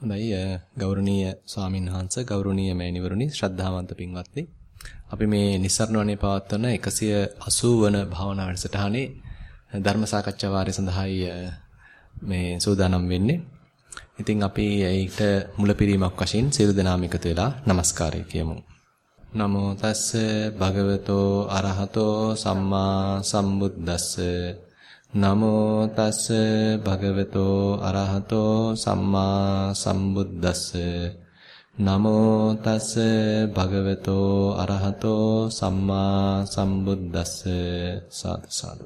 හොඳයි ගෞරවනීය ස්වාමීන් වහන්සේ ගෞරවනීය මෑණිවරුනි ශ්‍රද්ධාවන්ත පින්වත්නි අපි මේ නිස්සරණවනේ පවත්වන 180 වන භාවනා වැඩසටහනේ ධර්ම සාකච්ඡා වාරය සඳහායි මේ සූදානම් වෙන්නේ. ඉතින් අපි ඒකට මුලපිරීමක් වශයෙන් සියලු දෙනාම එකතු වෙලා নমස්කාරය කියමු. නමෝ තස්ස භගවතෝ අරහතෝ සම්මා සම්බුද්දස්ස නමෝ තස් භගවතෝ අරහතෝ සම්මා සම්බුද්දස්ස නමෝ තස් භගවතෝ අරහතෝ සම්මා සම්බුද්දස්ස සාදු සාදු.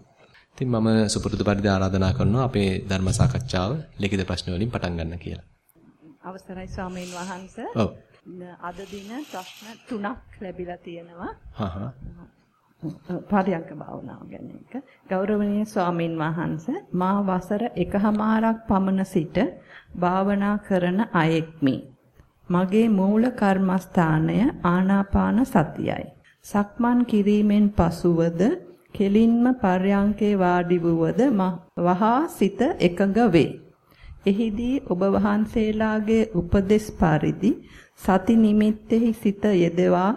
ඉතින් මම සුපුරුදු පරිදි ආරාධනා කරනවා අපේ ධර්ම සාකච්ඡාව ලිඛිත ප්‍රශ්න වලින් පටන් ගන්න කියලා. අවසරයි ස්වාමීන් වහන්සේ. ඔව්. අද දින ප්‍රශ්න තුනක් ලැබිලා තියෙනවා. හහ. පරියංක භාවනාව ගැන එක. ගෞරවනීය ස්වාමින් වහන්සේ මා වසර එකහමාරක් පමණ සිට භාවනා කරන අයෙක්මි. මගේ මූල කර්මස්ථානය ආනාපාන සතියයි. සක්මන් කිරීමෙන් පසුවද කෙලින්ම පර්යංකේ වාඩි වූවද වහා සිත එකඟ වේ. එහිදී ඔබ වහන්සේලාගේ උපදෙස් පරිදි සති නිමිත්තෙහි සිත යෙදවා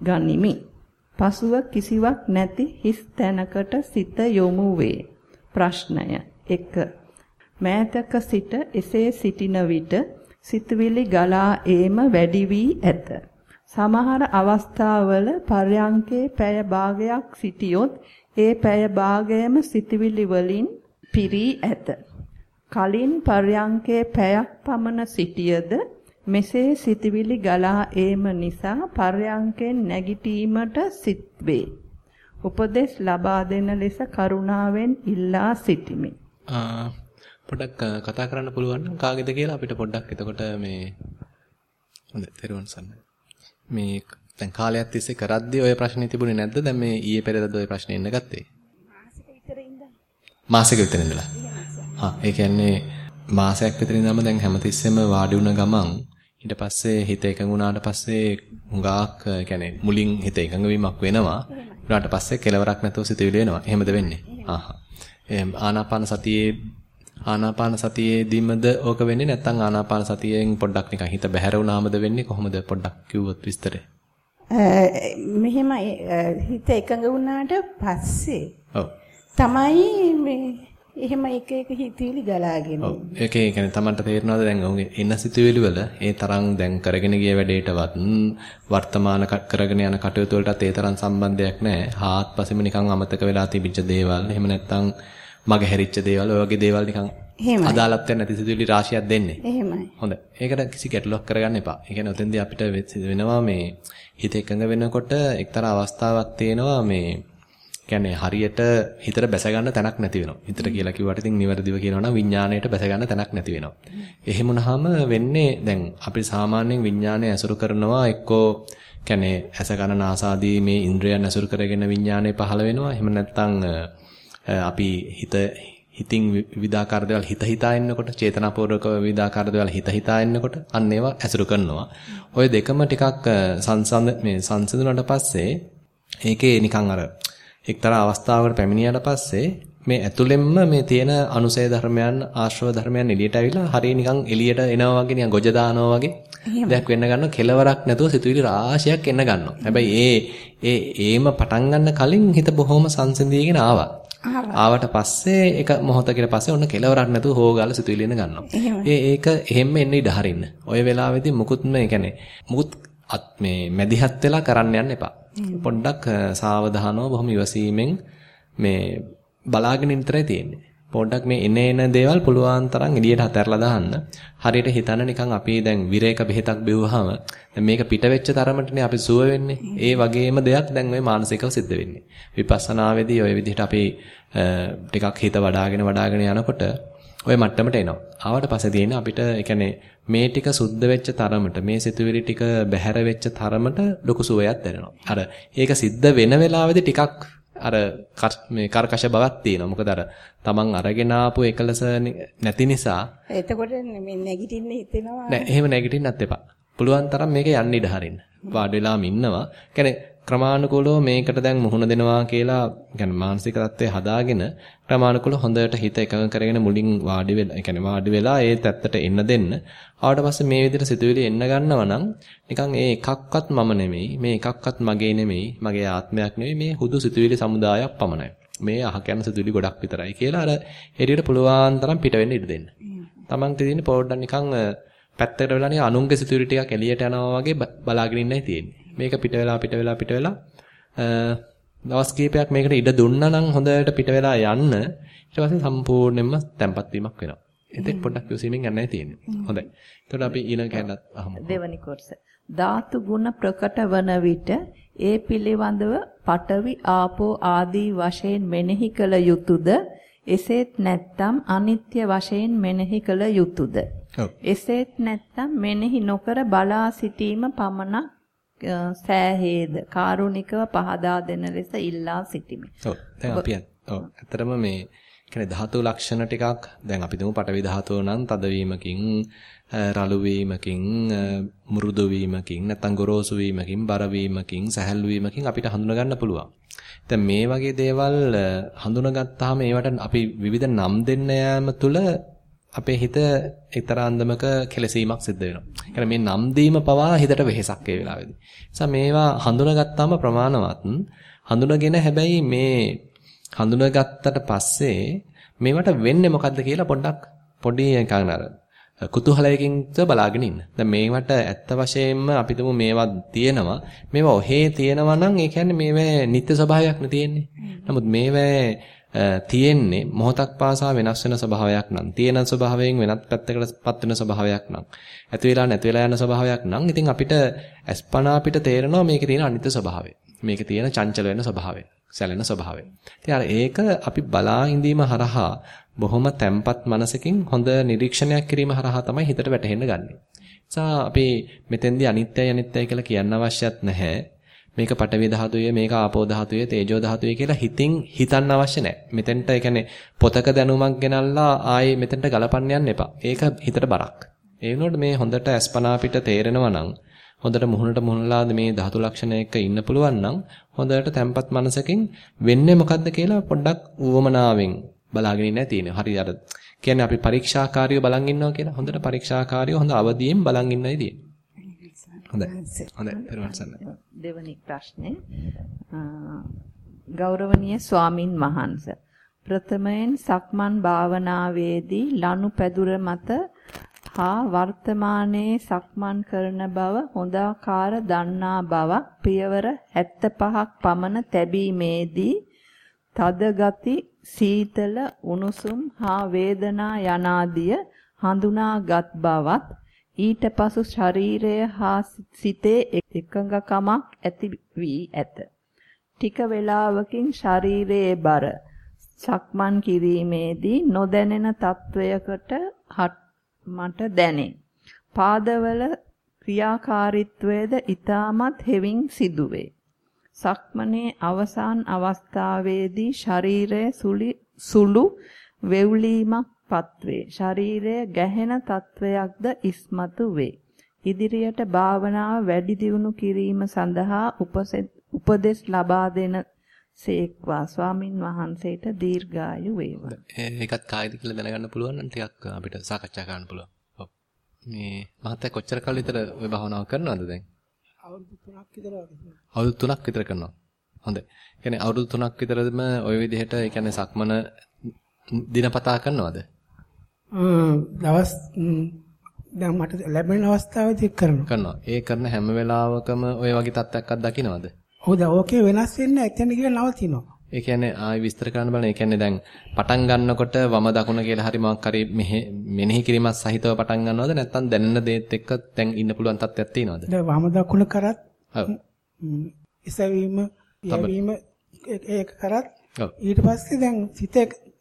ගනිමි. පසුව කිසිවක් නැති හිස් තැනකට සිත යොමු වේ. ප්‍රශ්නය 1. මෑතක සිට එසේ සිටින විට සිතවිලි ගලා ඒම වැඩි වී ඇත. සමහර අවස්ථාවල පර්යංකේ පැය භාගයක් සිටියොත් ඒ පැය භාගයම සිතවිලි වලින් පිරී ඇත. කලින් පර්යංකේ පැයක් පමණ සිටියද මෙසේ සිතවිලි ගලා ඒම නිසා පර්යංකෙන් නැගිටීමට සිත් වේ. උපදේශ ලබා දෙන ලෙස කරුණාවෙන් ඉල්ලා සිටිමි. පොඩ්ඩක් කතා කරන්න පුළුවන් කාගේද කියලා අපිට පොඩ්ඩක් එතකොට මේ හොඳයි තෙරුවන් සරණයි. මේ දැන් කාලයක් තිස්සේ කරද්දී ඔය ප්‍රශ්නේ තිබුණේ නැද්ද? දැන් මේ ඊයේ පෙරේදද ඔය ප්‍රශ්නේ එන්න ගත්තේ? මාසෙක විතර ඉඳන්. මාසෙක විතර ඉඳලා. හා ඒ කියන්නේ මාසයක් විතර ඉඳන්ම දැන් හැමතිස්සෙම වාඩි වුණ ගමන් ඊට පස්සේ හිත එකඟ වුණාට පස්සේ හුඟක් يعني මුලින් හිත එකඟ වීමක් වෙනවා. ඊට පස්සේ කෙලවරක් නැතුව සිතුවිලි වෙනවා. එහෙමද වෙන්නේ? ආහා. ආනාපාන සතියේ ආනාපාන සතියේදීමද ඕක වෙන්නේ නැත්නම් ආනාපාන සතියෙන් පොඩ්ඩක් නිකන් හිත බැහැර වුණාමද වෙන්නේ කොහොමද පොඩ්ඩක් කිව්වොත් විස්තරේ මෙහෙම හිත එකඟ වුණාට පස්සේ ඔව් තමයි මේ එහෙම එක එක හිතවිලි ගලාගෙන. ඔව්. ඒකේ කියන්නේ Tamanට තේරෙනවද දැන් ඔහුගේ එන සිතුවිලි වල ඒ තරම් දැන් කරගෙන ගිය වැඩේටවත් වර්තමාන කරගෙන යන කටයුතු වලටත් ඒ තරම් සම්බන්ධයක් නැහැ. හාත්පසෙම නිකන් අමතක වෙලා තිබිච්ච දේවල්. එහෙම නැත්නම් මග හැරිච්ච දේවල්, ඔය වගේ දේවල් නිකන් අදාළත් නැති සිතුවිලි රාශියක් දෙන්නේ. එහෙමයි. හොඳයි. ඒකට කිසි ගැටලුවක් කරගන්න එපා. ඒ කියන්නේ ඔතෙන්දී අපිට වෙනවා මේ හිත එකඟ වෙනකොට එක්තරා අවස්ථාවක් තියෙනවා මේ කියන්නේ හරියට හිතට බැස ගන්න තැනක් නැති වෙනවා. හිතට කියලා කිව්වට ඉතින් නිවැරදිව කියනවා නම් විඥාණයට බැස ගන්න තැනක් නැති වෙනවා. එහෙම වුණාම වෙන්නේ දැන් අපි සාමාන්‍යයෙන් විඥාණය ඇසුරු කරනවා එක්කෝ කියන්නේ ඇස කන නාසාදී මේ ඉන්ද්‍රයන් ඇසුරු කරගෙන විඥාණය පහළ වෙනවා. එහෙම නැත්නම් අපි හිත හිතින් විවිධාකාර දේවල් හිත හිතා ඉන්නකොට චේතනාපූර්වක විවිධාකාර දේවල් හිත හිතා ඉන්නකොට අන්න ඒවා ඇසුරු කරනවා. ওই දෙකම ටිකක් සංසන්ද මේ සංසිඳුණාට පස්සේ ඒකේ නිකන් අර එක්තරා අවස්ථාවකට පැමිණියාට පස්සේ මේ ඇතුළෙන්ම මේ තියෙන අනුසය ධර්මයන් ආශ්‍රව ධර්මයන් එළියට ඇවිල්ලා හරිය නිකන් එළියට එනවා වගේ නිකන් ගොජ දානවා වගේ දෙයක් වෙන්න ගන්නවා කෙලවරක් නැතුව සිතුවිලි රාශියක් එන්න ගන්නවා. හැබැයි ඒ ඒ ඒම පටන් ගන්න කලින් හිත බොහොම සංසිඳීගෙන ආවා. ආවට පස්සේ එක මොහොතකට පස්සේ ඔන්න කෙලවරක් නැතුව හොගාලා සිතුවිලි එන්න ගන්නවා. ඒ ඒක එහෙම්ම එන්න ඉඩ හරින්න. ඔය වෙලාවේදී මුකුත් මේ කියන්නේ මුකුත් මේ මැදිහත් වෙලා කරන්න යන්න එපා. පොඩ්ඩක් සාවධානව බොහොම ඉවසීමෙන් මේ බලාගෙන ඉන්නතරයි තියෙන්නේ. පොඩ්ඩක් මේ එන එන දේවල් පුළුවන් තරම් එළියට අතහැරලා දාන්න. හරියට හිතන්න නිකන් අපි දැන් විරේක බෙහෙතක් බිව්වහම දැන් මේක පිට වෙච්ච තරමටනේ අපි සුව වෙන්නේ. ඒ වගේම දෙයක් දැන් ওই මානසිකව සිද්ධ වෙන්නේ. විපස්සනාවේදී ওই විදිහට අපි ටිකක් හිත වඩාගෙන වඩාගෙන යනකොට ওই මට්ටමට එනවා. ආවට පස්සේ තියෙන අපිට ඒ කියන්නේ මේ ටික සුද්ධ වෙච්ච තරමට මේ සිතුවිලි ටික බැහැර වෙච්ච තරමට ලොකු සුවයක් දැනෙනවා. අර ඒක සිද්ධ වෙන වෙලාවේදී ටිකක් අර මේ කර්කශ බවක් තියෙනවා. මොකද අර තමන් අරගෙන ආපු එකලස නැති නිසා එතකොට මේ නැගිටින්න හිතෙනවා. නෑ එහෙම නැගිටින්නත් එපා. පුළුවන් තරම් මේක යන්න ඉඩ හරින්න. වාඩි වෙලාම ඉන්නවා. කියන්නේ ක්‍රමානුකූලව මේකට දැන් මුහුණ දෙනවා කියලා يعني මානසික தත්ත්වය හදාගෙන ක්‍රමානුකූලව හොඳට හිත එකඟ කරගෙන මුලින් වාඩි වෙලා يعني වාඩි වෙලා ඒ தත්තට එන්න දෙන්න. ආවට පස්සේ මේ විදිහට සිතුවිලි එන්න ගන්නවා නම් නිකන් ඒ එකක්වත් මම නෙමෙයි, මේ එකක්වත් මගේ නෙමෙයි, මගේ ආත්මයක් නෙමෙයි, මේ හුදු සිතුවිලි සමුදායක් පමණයි. මේ අහක යන සිතුවිලි ගොඩක් විතරයි කියලා අර එළියට පුළුවන් තරම් පිට වෙන්න ඉඩ දෙන්න. Taman තියෙන්නේ පොඩ්ඩක් නිකන් පැත්තකට වෙලා නිකන් අනුන්ගේ සිතුවිලි ටිකක් එළියට යනවා වගේ බලාගෙන ඉන්නයි තියෙන්නේ. මේක පිට වෙලා පිට වෙලා පිට වෙලා දවස් කිහිපයක් මේකට ඉඩ දුන්නා නම් හොඳට පිට වෙලා යන්න ඊට පස්සේ සම්පූර්ණයෙන්ම තැම්පත් වීමක් වෙනවා. එතෙක් පොඩ්ඩක් යොසීමෙන් යන්නයි තියෙන්නේ. හොඳයි. එතකොට අපි ඊළඟ කැලලත් අහමු. දෙවනි කොටස. ධාතු ගුණ ප්‍රකට වන විට ඒ පිළිබඳව පඨවි ආපෝ ආදී වශයෙන් මෙනෙහි කළ යුතුයද එසේත් නැත්නම් අනිත්‍ය වශයෙන් මෙනෙහි කළ යුතුයද එසේත් නැත්නම් මෙනෙහි නොකර බලා සිටීම පමණක් සෑහේද කාරුණිකව පහදා දෙන ලෙස ඉල්ලා සිටිමි. ඔව් දැන් අපි ඔව් ඇත්තටම මේ කියන්නේ ධාතු ලක්ෂණ ටිකක් දැන් අපි දුමු පටවි ධාතුව නම් තදවීමකින් රළු වීමකින් මෘදු වීමකින් නැත්නම් ගොරෝසු වීමකින් බර වීමකින් සැහැල්ලු වීමකින් අපිට හඳුනා ගන්න පුළුවන්. දැන් මේ වගේ දේවල් හඳුනාගත්තාම ඒවට අපි විවිධ නම් දෙන්න යාම තුළ අපේ හිත එක්තරා අන්දමක කෙලසීමක් සිද්ධ වෙනවා. يعني මේ නම් දීම පවා හිතට වෙහෙසක් ඒ වෙලාවේදී. නිසා මේවා හඳුනාගත්තාම ප්‍රමාණවත් හඳුනගෙන හැබැයි මේ හඳුනාගත්තට පස්සේ මේවට වෙන්නේ මොකද්ද කියලා පොඩ්ඩක් පොඩි නිකන් අර කුතුහලයකින් බලාගෙන ඉන්න. දැන් මේවට ඇත්ත වශයෙන්ම අපි තුමු මේවා තියෙනවා. මේවා ඔහේ තියෙනවා නම් ඒ කියන්නේ මේවේ නිත්‍ය ස්වභාවයක් නේ තියෙන්නේ. නමුත් මේවේ තියෙන්නේ මොහොතක් පාසා වෙනස් වෙන ස්වභාවයක් නම් තියෙන ස්වභාවයෙන් වෙනත් පැත්තකටපත් වෙන ස්වභාවයක් නම් ඇති වෙලා නැති වෙලා යන ස්වභාවයක් නම් ඉතින් අපිට අස්පනා අපිට තේරෙනවා මේකේ තියෙන අනිත්‍ය ස්වභාවය. මේකේ තියෙන චංචල වෙන ස්වභාවය, සැලෙන ස්වභාවය. ඉතින් අර ඒක අපි බලා ඉඳීම හරහා බොහොම තැම්පත් මනසකින් හොඳ නිරීක්ෂණයක් කිරීම හරහා තමයි හිතට වැටහෙන්න ගන්නෙ. නිසා අපි මෙතෙන්දී අනිත්‍යයි අනිත්‍යයි කියලා කියන්න අවශ්‍යත් නැහැ. මේක පටවි ධාතුය මේක ආපෝ ධාතුය තේජෝ ධාතුය කියලා හිතින් හිතන්න අවශ්‍ය නැහැ. මෙතෙන්ට ඒ කියන්නේ පොතක දැනුමක් ගෙනල්ලා ආයේ මෙතෙන්ට ගලපන්න යන්න එපා. ඒක හිතට බරක්. ඒ වෙනුවට මේ හොඳට අස්පනා පිට තේරෙනවා නම් හොඳට මුහුණට මුහුණලා මේ ධාතු ලක්ෂණ එක්ක ඉන්න පුළුවන් නම් හොඳට තැම්පත් මනසකින් වෙන්නේ මොකද්ද කියලා පොඩ්ඩක් ඌවමනාවෙන් බලාගෙන ඉන්න තියෙනවා. හරි අර කියන්නේ අපි පරීක්ෂාකාරීව බලන් ඉන්නවා කියලා. හොඳට පරීක්ෂාකාරීව හොඳ අවදියෙන් බලන් ඉන්නයි තියෙන්නේ. හොඳයි. හොඳයි. පෙරවන් සරණයි. දෙවනි ප්‍රශ්නේ ගෞරවනීය ස්වාමින් වහන්සේ ප්‍රථමයෙන් සක්මන් භාවනාවේදී ලනුපැදුර මත හා වර්තමානයේ සක්මන් කරන බව හොඳාකාර දන්නා බවක් පියවර 75ක් පමණ තැබීමේදී තද ගති සීතල උණුසුම් හා වේදනා යනාදිය හඳුනාගත් බවත් ඊට පසු ශරීරය හා සිතේ එකඟකමක් ඇති වී ඇත. ටික වේලාවකින් ශරීරයේ බර සක්මන් කිරීමේදී නොදැනෙන තත්වයකට මට දැනේ. පාදවල ක්‍රියාකාරීත්වයද ඊටමත් හෙවින් සිදුවේ. සක්මනේ අවසාන අවස්ථාවේදී ශරීරය සුළු වෙවුලීමක් පත්වේ. ශරීරය ගැහෙන තත්වයක්ද ඉස්මතු වේ. ඉදිරියට භාවනාව වැඩි දියුණු කිරීම සඳහා උපදෙස් ලබා දෙන සේක්වා ස්වාමින් වහන්සේට දීර්ඝායු වේවා. ඒකත් කායිද කියලා දැනගන්න පුළුවන් නම් ටිකක් අපිට සාකච්ඡා කරන්න පුළුවන්. ඔව්. මේ මහත්තයා කොච්චර කල් විතර ওই භාවනාව කරනවද දැන්? අවුරුදු 3ක් විතර අවුරුදු 3ක් විතර කරනවා. හොඳයි. කියන්නේ අවුරුදු 3ක් විතරම ওই විදිහට ඒ කියන්නේ සක්මන දිනපතා කරනවද? දවස් දැන් මට ලැබෙන අවස්ථාවේදී කරනවා. කරනවා. ඒ කරන හැම වෙලාවකම ওই වගේ තත්ත්වයක් අත්දකින්නවද? ඔව් දැන් ඕකේ වෙනස් වෙන්නේ එතන කියලා නවතිනවා. ඒ කියන්නේ ආයි විස්තර කරන්න බලන්න. ඒ කියන්නේ දැන් පටන් ගන්නකොට වම දකුණ කියලා හරි මොකක් හරි මෙනෙහි කිරීමක් සහිතව පටන් ගන්නවද නැත්නම් දැනෙන දේත් එක්ක දැන් ඉන්න පුළුවන් තත්ත්වයක් තියෙනවද? දැන් වම දකුණ කරත් ඔව්. ඉසවීම, යැවීම ඒක කරත් ඊට පස්සේ දැන් සිත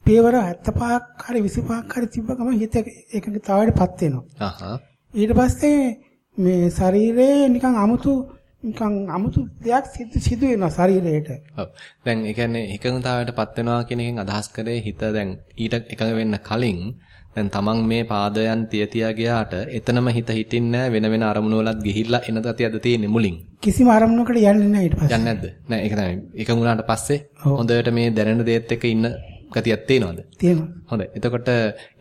පියවර 75ක් හරි 25ක් හරි තිබ්බ ගමන් හිත එකඟතාවයටපත් වෙනවා. අහහ. ඊට පස්සේ මේ ශරීරයේ නිකන් අමුතු නිකන් අමුතු දෙයක් සිදු වෙනවා ශරීරයට. ඔව්. දැන් ඒ කියන්නේ එකඟතාවයටපත් වෙනවා කියන එකෙන් අදහස් කරේ හිත දැන් ඊට එකඟ වෙන්න කලින් දැන් තමන් මේ පාදයන් තිය තියා ගියාට එතනම හිත හිටින්නේ වෙන වෙන අරමුණු වලත් ගිහිල්ලා එන තතියද තියෙන්නේ මුලින්. කිසිම අරමුණකට යන්නේ නැහැ ඊට පස්සේ. යන්නේ නැද්ද? නෑ ඒක තමයි. එකඟ වුණාට පස්සේ හොඳට මේ දැනෙන දේත් එක්ක ඉන්න ගතියක් තියෙනවද? තියෙනවා. හොඳයි. එතකොට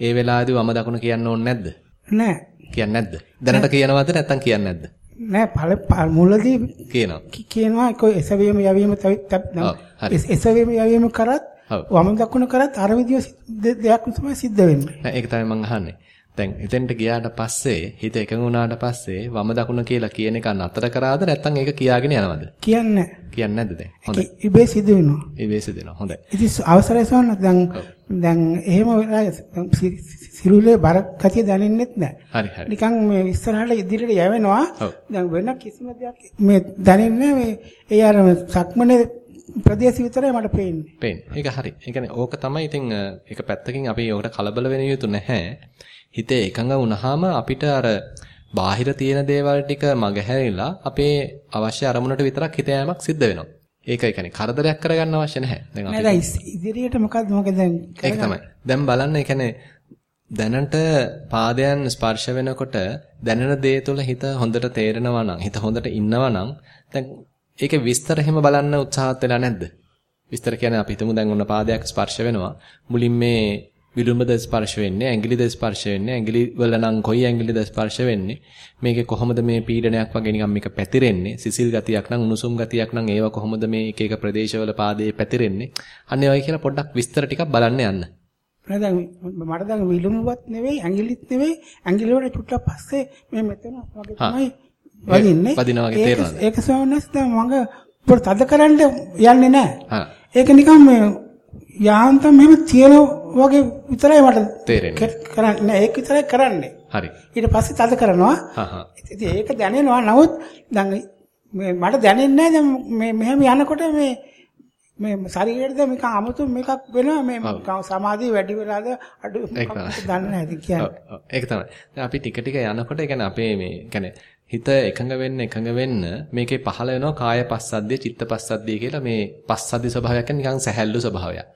ඒ වෙලාවේදී වම දකුණ කියන්න ඕනේ නැද්ද? නෑ. කියන්නේ නැද්ද? දැනට කියනවද නැත්නම් කියන්නේ නැද්ද? නෑ පළ මුලදී කියනවා. කියනවා එසවීම යවීම එසවීම යවීම කරත් වම දකුණ කරත් අර විදිය දෙයක් තමයි සිද්ධ වෙන්නේ. ඒක තමයි මම අහන්නේ. දැන් එතෙන්ට ගියාට පස්සේ හිත එකඟ වුණාට පස්සේ වම දකුණ කියලා කියන එක නතර කරාද නැත්නම් ඒක කියාගෙන යනවද? කියන්නේ කියන්නේ නැද්ද දැන්? හොඳයි. ඉබේ සිදු වෙනවා. ඉබේ සිදු වෙනවා. හොඳයි. ඉතින් අවසරයි සෝන දැන් දැන් එහෙම සිරුලේ බර කතිය දැනෙන්නෙත් නැහැ. හරි හරි. නිකන් මේ ඉස්සරහට ඉදිරියට යවෙනවා. දැන් වෙන කිසිම දෙයක් මේ දැනෙන්නේ මේ ඒ අර සක්මනේ ප්‍රදේශ විතරයි මට පේන්නේ. පේන්නේ. ඒක හරි. ඒ කියන්නේ ඕක තමයි ඉතින් ඒක පැත්තකින් අපි ඕකට කලබල වෙන යුතු නැහැ. හිතේ එකඟ වුණාම අපිට අර බාහිර තියෙන දේවල් ටික මගහැරිලා අපේ අවශ්‍ය අරමුණට විතරක් හිත යෑමක් සිද්ධ වෙනවා. ඒක ඒ කියන්නේ කරදරයක් කරගන්න අවශ්‍ය නැහැ. දැන් අපි නෑ ඉදිරියට මොකද්ද මොකද දැන් ඒක තමයි. දැන් බලන්න ඒ කියන්නේ දැනට පාදයන් ස්පර්ශ වෙනකොට දැනෙන දේ තුළ හිත හොඳට තේරෙනවා නම් හිත හොඳට ඉන්නවා නම් දැන් ඒකේ විස්තර එහෙම බලන්න උත්සාහත් වෙලා නැද්ද? විස්තර කියන්නේ අපි හිතමු දැන් ඔන්න පාදයක් ස්පර්ශ වෙනවා. මුලින් මේ විලුඹද ස්පර්ශ වෙන්නේ, ඇඟිලිද ස්පර්ශ වෙන්නේ, ඇඟිලි වල නම් කොයි ඇඟිලිද ස්පර්ශ වෙන්නේ. මේකේ කොහොමද මේ පීඩනයක් වගේ නිකන් මේක පැතිරෙන්නේ? සිසිල් ගතියක් නම් උණුසුම් ගතියක් නම් ඒවා කොහොමද මේ එක එක ප්‍රදේශවල පාදයේ පැතිරෙන්නේ? අන්න ඒවයි කියලා පොඩ්ඩක් විස්තර ටිකක් බලන්න යන්න. දැන් මට දැන් විලුඹවත් නෙවෙයි, ඇඟිලිත් නෙවෙයි, ඇඟිලි වල චුට්ටක් පස්සේ මේ මෙතන වගේ තමයි වදින්නේ. වදිනා වගේ තේරෙනවද? ඒක සවනස් දැන් මඟ පොඩ තද කරන්න යන්නේ නැහැ. ඒක නිකන් මේ යාන්තම් මෙහෙම තියෙන වගේ විතරයි මට තේරෙන්නේ. කරන්නේ ඒක විතරයි කරන්නේ. හරි. ඊට පස්සේ තද කරනවා. ඉතින් ඒක දැනෙනවා. නමුත් දැන් මේ මට දැනෙන්නේ නැහැ දැන් මේ මෙහෙම යනකොට මේ මේ ශරීරයේද මේක 아무තු මේකක් වෙනවා මේ සමාධිය වැඩි වෙලාද අඩු දන්නේ නැහැ කියන්නේ. ඒක තමයි. දැන් අපි ටික ටික යනකොට ඒ කියන්නේ අපේ මේ කියන්නේ හිත එකඟ වෙන්න එකඟ වෙන්න මේකේ පහළ වෙනවා කාය පස්සද්ධිය චිත්ත පස්සද්ධිය කියලා මේ පස්සද්ධි ස්වභාවයක් නිකන් සැහැල්ලු ස්වභාවයක්.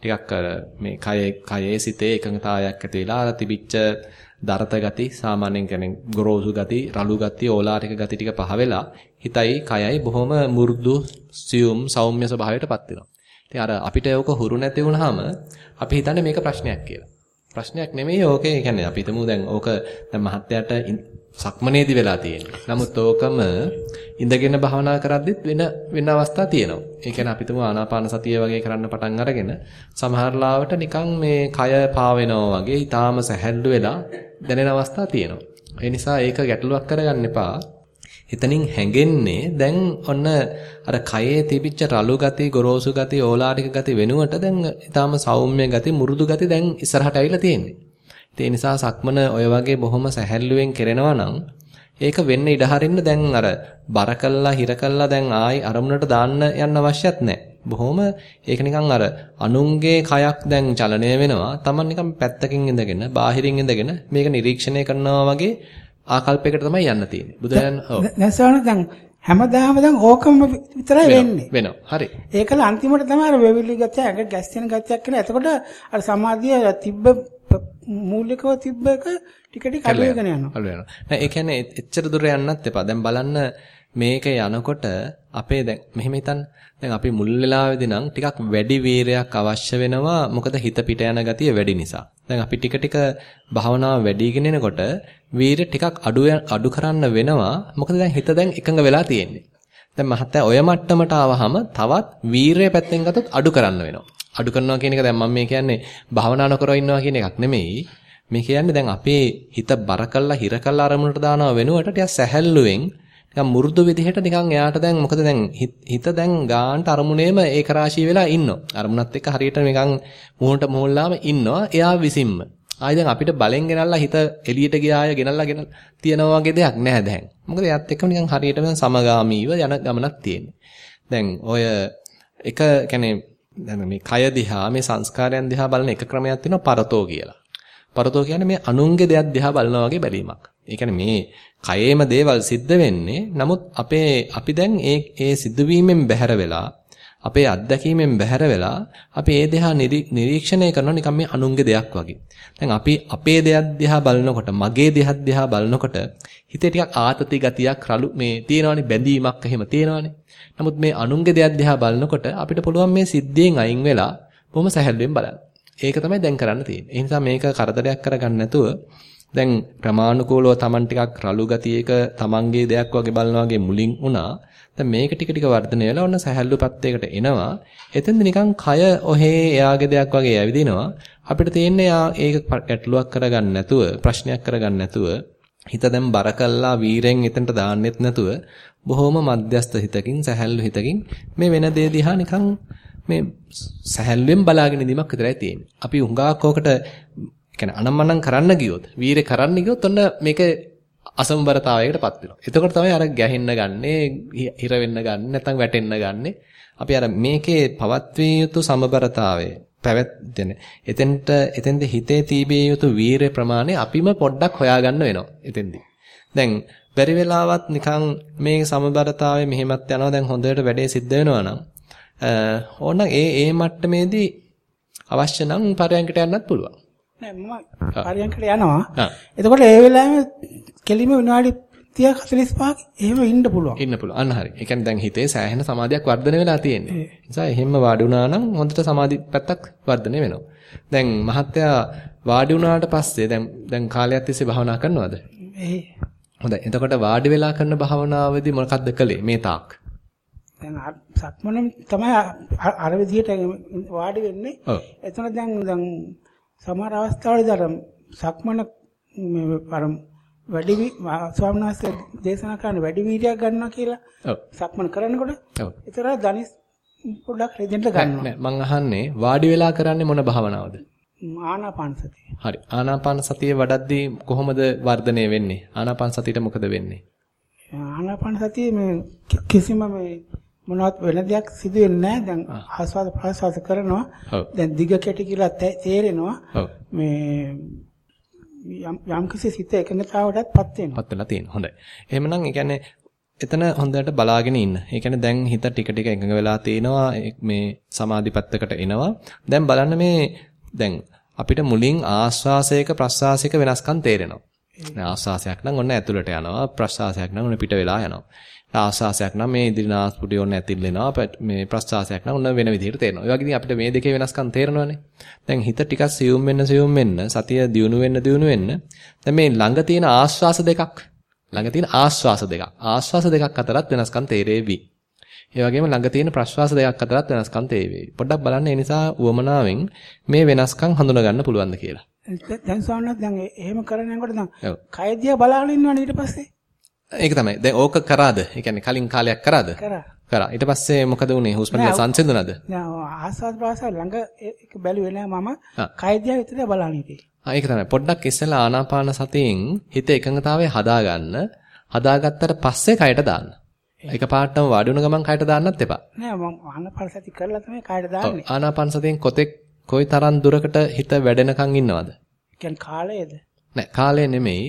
ටිකක් අර මේ කයේ කයේ සිතේ එකඟතාවයක් ඇති වෙලා අර තිබිච්ච දරත ගති සාමාන්‍යයෙන් කියන්නේ ගොරෝසු ගති රළු ගති ඕලාරික ගති ටික පහ වෙලා හිතයි කයයි බොහොම මු르දු සියුම් සෞම්‍ය ස්වභාවයටපත් වෙනවා. ඉතින් අර අපිට ඒක හුරු නැති වුනහම අපි හිතන්නේ මේක ප්‍රශ්නයක් කියලා. ප්‍රශ්නයක් නෙමෙයි ඕකේ කියන්නේ අපි හිතමු දැන් ඕක දැන් මහත්යට සක්මනේදී වෙලා තියෙන්නේ. නමුත් ඕකම ඉඳගෙන භාවනා කරද්දිත් වෙන වෙන අවස්ථා තියෙනවා. ඒ කියන්නේ අපි තුමු ආනාපාන සතිය වගේ කරන්න පටන් අරගෙන සමහර ලාවට නිකන් මේ කය පාවෙනවා වගේ ඊටාම සැහැල්ලු වෙලා දැනෙන අවස්ථා තියෙනවා. ඒ නිසා ඒක ගැටලුවක් කරගන්න එපා. එතනින් හැඟෙන්නේ දැන් ඔන්න අර කයේ තිබිච්ච රළු ගති, ගොරෝසු ගති, ඕලාරික ගති වෙනුවට දැන් ඊටාම සෞම්‍ය ගති, මුරුදු ගති දැන් ඉස්සරහට ඇවිල්ලා තියෙන්නේ. ඒ නිසා සක්මන ඔය වගේ බොහොම සැහැල්ලුවෙන් කරනවා නම් ඒක වෙන්න ඉඩ හරින්න දැන් අර බර කළා හිර කළා දැන් ආයි අරමුණට දාන්න යන්න අවශ්‍යත් නැහැ. බොහොම ඒක නිකන් අර අනුන්ගේ කයක් දැන් චලනය වෙනවා. Taman නිකන් පැත්තකින් ඉඳගෙන, බාහිරින් ඉඳගෙන මේක නිරීක්ෂණය කරනවා වගේ ආකල්පයකට තමයි යන්න තියෙන්නේ. බුදුරජාණන් ඔව්. දැන් දැන් හැමදාම දැන් ඕකම විතරයි වෙන්නේ. වෙනවා. හරි. ඒකල අන්තිමට තමයි අර වෙවිලි ගතිය, ඇඟ ගැස්සෙන ගතියක් කියලා. එතකොට අර සමාධිය තිබ්බ මූලිකව තිබ්බ එක ටික ටික අඩු වෙගෙන යනවා. අඩු වෙනවා. ඒ කියන්නේ එච්චර දුර යන්නත් එපා. දැන් බලන්න මේක යනකොට අපේ දැන් මෙහෙම හිතන්න. දැන් අපි මුල් වෙලාවේදී නම් ටිකක් වැඩි වීරයක් අවශ්‍ය වෙනවා. මොකද හිත පිට යන ගතිය වැඩි නිසා. දැන් අපි ටික ටික භාවනාව වැඩිගෙන එනකොට වීරය ටිකක් අඩු අඩු කරන්න වෙනවා. මොකද දැන් හිත දැන් එකඟ වෙලා තියෙන්නේ. දැන් මහත්තයා ඔය මට්ටමට ආවහම තවත් වීරය පැත්තෙන් ගත්තොත් අඩු කරන්න වෙනවා. අඩු කරනවා කියන එක දැන් මම මේ කියන්නේ භාවනා නොකර ඉන්නවා කියන එකක් නෙමෙයි. මේ කියන්නේ දැන් අපේ හිත බර කළා හිර කළා අරමුණට දානවා වෙනුවට ටිකක් සැහැල්ලුවෙන් නිකන් මුරුදු විදිහට නිකන් එයාට දැන් මොකද දැන් හිත දැන් ගාන්ට අරමුණේම ඒක රාශී වෙලා ඉන්නවා. අරමුණත් එක්ක හරියට නිකන් මුහුණට මුහුණලාම ඉන්නවා එයා විසින්ම. ආයි දැන් අපිට බලෙන් ගෙනල්ලා හිත එළියට ගියාය ගෙනල්ලා ගෙන තියනවා වගේ දෙයක් නැහැ දැන්. මොකද එයාත් එක්කම නිකන් හරියටම සමගාමීව යන ගමනක් තියෙන්නේ. දැන් ඔය එක කියන්නේ දැන් මේ කය දිහා මේ සංස්කාරයන් දිහා බලන එක ක්‍රමයක් තියෙනවා පරතෝ කියලා. පරතෝ කියන්නේ මේ අනුන්ගේ දෙයක් දිහා බලනවා වගේ බැලීමක්. ඒ කියන්නේ මේ කයේම දේවල් සිද්ධ වෙන්නේ. නමුත් අපේ අපි දැන් ඒ ඒ සිද්ධවීමෙන් බැහැර වෙලා අපේ අත්දැකීමෙන් බැහැර වෙලා අපි ඒ දෙහා නිරීක්ෂණය කරනවා නිකන් මේ අනුන්ගේ දෙයක් වගේ. දැන් අපි අපේ දෙයක් දිහා බලනකොට මගේ දෙයක් දිහා බලනකොට හිතේ ටිකක් ආතති ගතියක් රළු මේ තියෙනවනේ බැඳීමක් එහෙම තියෙනවනේ. නමුත් මේ අනුන්ගේ දෙයක් දිහා බලනකොට අපිට පුළුවන් මේ සිද්ධියෙන් අයින් වෙලා බොහොම සැහැල්ලුවෙන් බලන්න. ඒක තමයි දැන් කරන්න තියෙන්නේ. ඒ නිසා මේක කරදරයක් කරගන්න නැතුව දැන් ක්‍රමානුකූලව Taman ටිකක් රළු ගතියක Tamanගේ දෙයක් වගේ බලනවා වගේ මුලින් වුණා. දැන් මේක ටික ටික වර්ධනය වෙලා ඔන්න සහැල්ලු පත්යකට එනවා. එතෙන්ද නිකන් කය ඔහේ එයාගේ දෙයක් වගේ ඇවිදිනවා. අපිට තියෙන්නේ ඒක ගැටලුවක් කරගන්න නැතුව, ප්‍රශ්නයක් කරගන්න නැතුව හිත දැන් බර කළා වීරෙන් එතනට දාන්නෙත් නැතුව බොහොම මධ්‍යස්ත හිතකින් සහැල්ලු හිතකින් මේ වෙන දේ දිහා නිකන් මේ සහැල්ලුවෙන් බලාගෙන ඉඳීමක් විතරයි තියෙන්නේ. අපි හුඟක් ඕකට කියන්නේ අනම්මනම් කරන්න ගියොත්, වීරේ කරන්න ගියොත් ඔන්න මේක අසම්බරතාවයකටපත් වෙනවා. එතකොට තමයි අර ගැහෙන්න ගන්නේ, හිර වෙන්න ගන්න, නැත්නම් වැටෙන්න ගන්නෙ. අපි අර මේකේ පවත්විය යුතු සමබරතාවය පැවැත්ගෙන එතෙන්ට එතෙන්ද හිතේ තීබිය යුතු වීරය ප්‍රමාණය අපිම පොඩ්ඩක් හොයාගන්න වෙනවා එතෙන්දී. දැන් බැරි වෙලාවත් නිකන් මේ සමබරතාවය මෙහෙමත් යනවා දැන් හොඳට වැඩේ සිද්ධ වෙනවා නම් ඕනනම් ඒ ඒ මට්ටමේදී අවශ්‍ය නම් පරයන්කට යන්නත් පුළුවන්. නෑ මම පරයන්කට යනවා. එතකොට ඒ වෙලාවෙම කෙලිම විනාඩි 30 45ක් එහෙම ඉන්න පුළුවන්. ඉන්න පුළුවන්. අන්න හරි. ඒ කියන්නේ දැන් හිතේ සෑහෙන සමාධියක් වර්ධනය වෙලා තියෙන්නේ. ඒ නිසා එහෙම වාඩි වුණා නම් හොඳට සමාධි පැත්තක් වර්ධනය වෙනවා. දැන් මහත්තයා වාඩි වුණාට පස්සේ දැන් දැන් කාලයක් තිස්සේ භාවනා කරනවද? ඒ හොඳයි. එතකොට වාඩි වෙලා කරන භාවනාවේදී මොකක්ද කළේ මේ තාක්? දැන් සක්මන තමයි අර විදිහට වාඩි වෙන්නේ. එතන දැන් දැන් සමහර අවස්ථාවලදී අර සක්මන මේ අර වැඩි ස්වාමීන් වහන්සේ දේශනා කරන වැඩි වීර්යයක් ගන්නවා කියලා. සක්මන් කරනකොට. ඔව්. ඒතර ධනිස් පොඩ්ඩක් රෙදෙන්ට ගන්නවා. නෑ මං අහන්නේ වාඩි වෙලා කරන්නේ මොන භාවනාවද? ආනාපාන සතිය. හරි. ආනාපාන සතිය වඩද්දී කොහොමද වර්ධනය වෙන්නේ? ආනාපාන සතියට මොකද වෙන්නේ? ආනාපාන සතිය මේ කිසිම මේ මොනවත් වෙන දෙයක් සිදු වෙන්නේ නැහැ. දැන් ආස්වාද ප්‍රාස්වාද කරනවා. දැන් දිග කැටි කියලා තේරෙනවා. මේ යම් යම් කිසි සිත එකඟතාවටත්පත් වෙනවා. පත් වෙලා තියෙනවා. හොඳයි. එහෙමනම් ඒ කියන්නේ එතන හොඳට බලාගෙන ඉන්න. ඒ කියන්නේ දැන් හිත ටික ටික එකඟ වෙලා තිනවා මේ සමාධි පැත්තකට එනවා. දැන් බලන්න මේ දැන් අපිට මුලින් ආස්වාසයක ප්‍රස්වාසයක වෙනස්කම් තේරෙනවා. ආස්වාසයක් නම් ඔන්න ඇතුළට යනවා ප්‍රස්වාසයක් නම් ඔන්න පිට වෙලා යනවා. ආස්වාසයක් නම් මේ ඉදිරි නාස්පුඩිය ඔන්න ඇතිල්ලෙනවා මේ ප්‍රස්වාසයක් නම් ඔන්න වෙන විදිහට තේරෙනවා. ඒ වගේ අපිට මේ දෙකේ වෙනස්කම් තේරෙනවනේ. දැන් හිත ටිකක් සියුම් වෙන්න සියුම් වෙන්න සතිය දියුණු වෙන්න දියුණු වෙන්න දැන් මේ ළඟ තියෙන ආස්වාස දෙකක් ළඟ තියෙන ආස්වාස දෙකක් ආස්වාස දෙකක් අතරත් වෙනස්කම් තේරෙවි. ඒ වගේම ළඟ තියෙන ප්‍රශ්වාස දෙකක් අතරත් වෙනස්කම් තේරෙවි. පොඩ්ඩක් බලන්න ඒ නිසා උවමනාවෙන් මේ වෙනස්කම් හඳුනා ගන්න පුළුවන්ද කියලා. දැන් සවන්නත් දැන් එහෙම කරනකොට දැන් කයදියා බලාගෙන ඉන්නවනේ ඊට පස්සේ ඒක තමයි. දැන් ඕක කරාද? ඒ කියන්නේ කලින් කාලයක් කරාද? කරා. කරා. ඊට පස්සේ මොකද වුනේ? හුස්ම ටික සංසිඳුණාද? නෑ ආස්වාද ප්‍රාසාර ළඟ ඒක බැලුවේ නෑ මම. කයදියා විතරයි බලන්නේ හිටියේ. ආ ඒක තමයි. පොඩ්ඩක් ඉස්සෙල්ලා ආනාපාන සතියෙන් හිත එකඟතාවය හදාගන්න. හදාගත්තට පස්සේ කයට දාන්න. එක පාටම වාඩි වුණ ගමන් කයට දාන්නත් එපා. නෑ මම ආනාපාන සති කරලා තමයි කයට දාන්නේ. ආනාපාන සතියෙන් කොතෙක් කොයි තරම් දුරකට හිත වැඩෙනකන් ඉන්නවද? කියන්නේ කාලයේද? නෑ කාලය නෙමෙයි.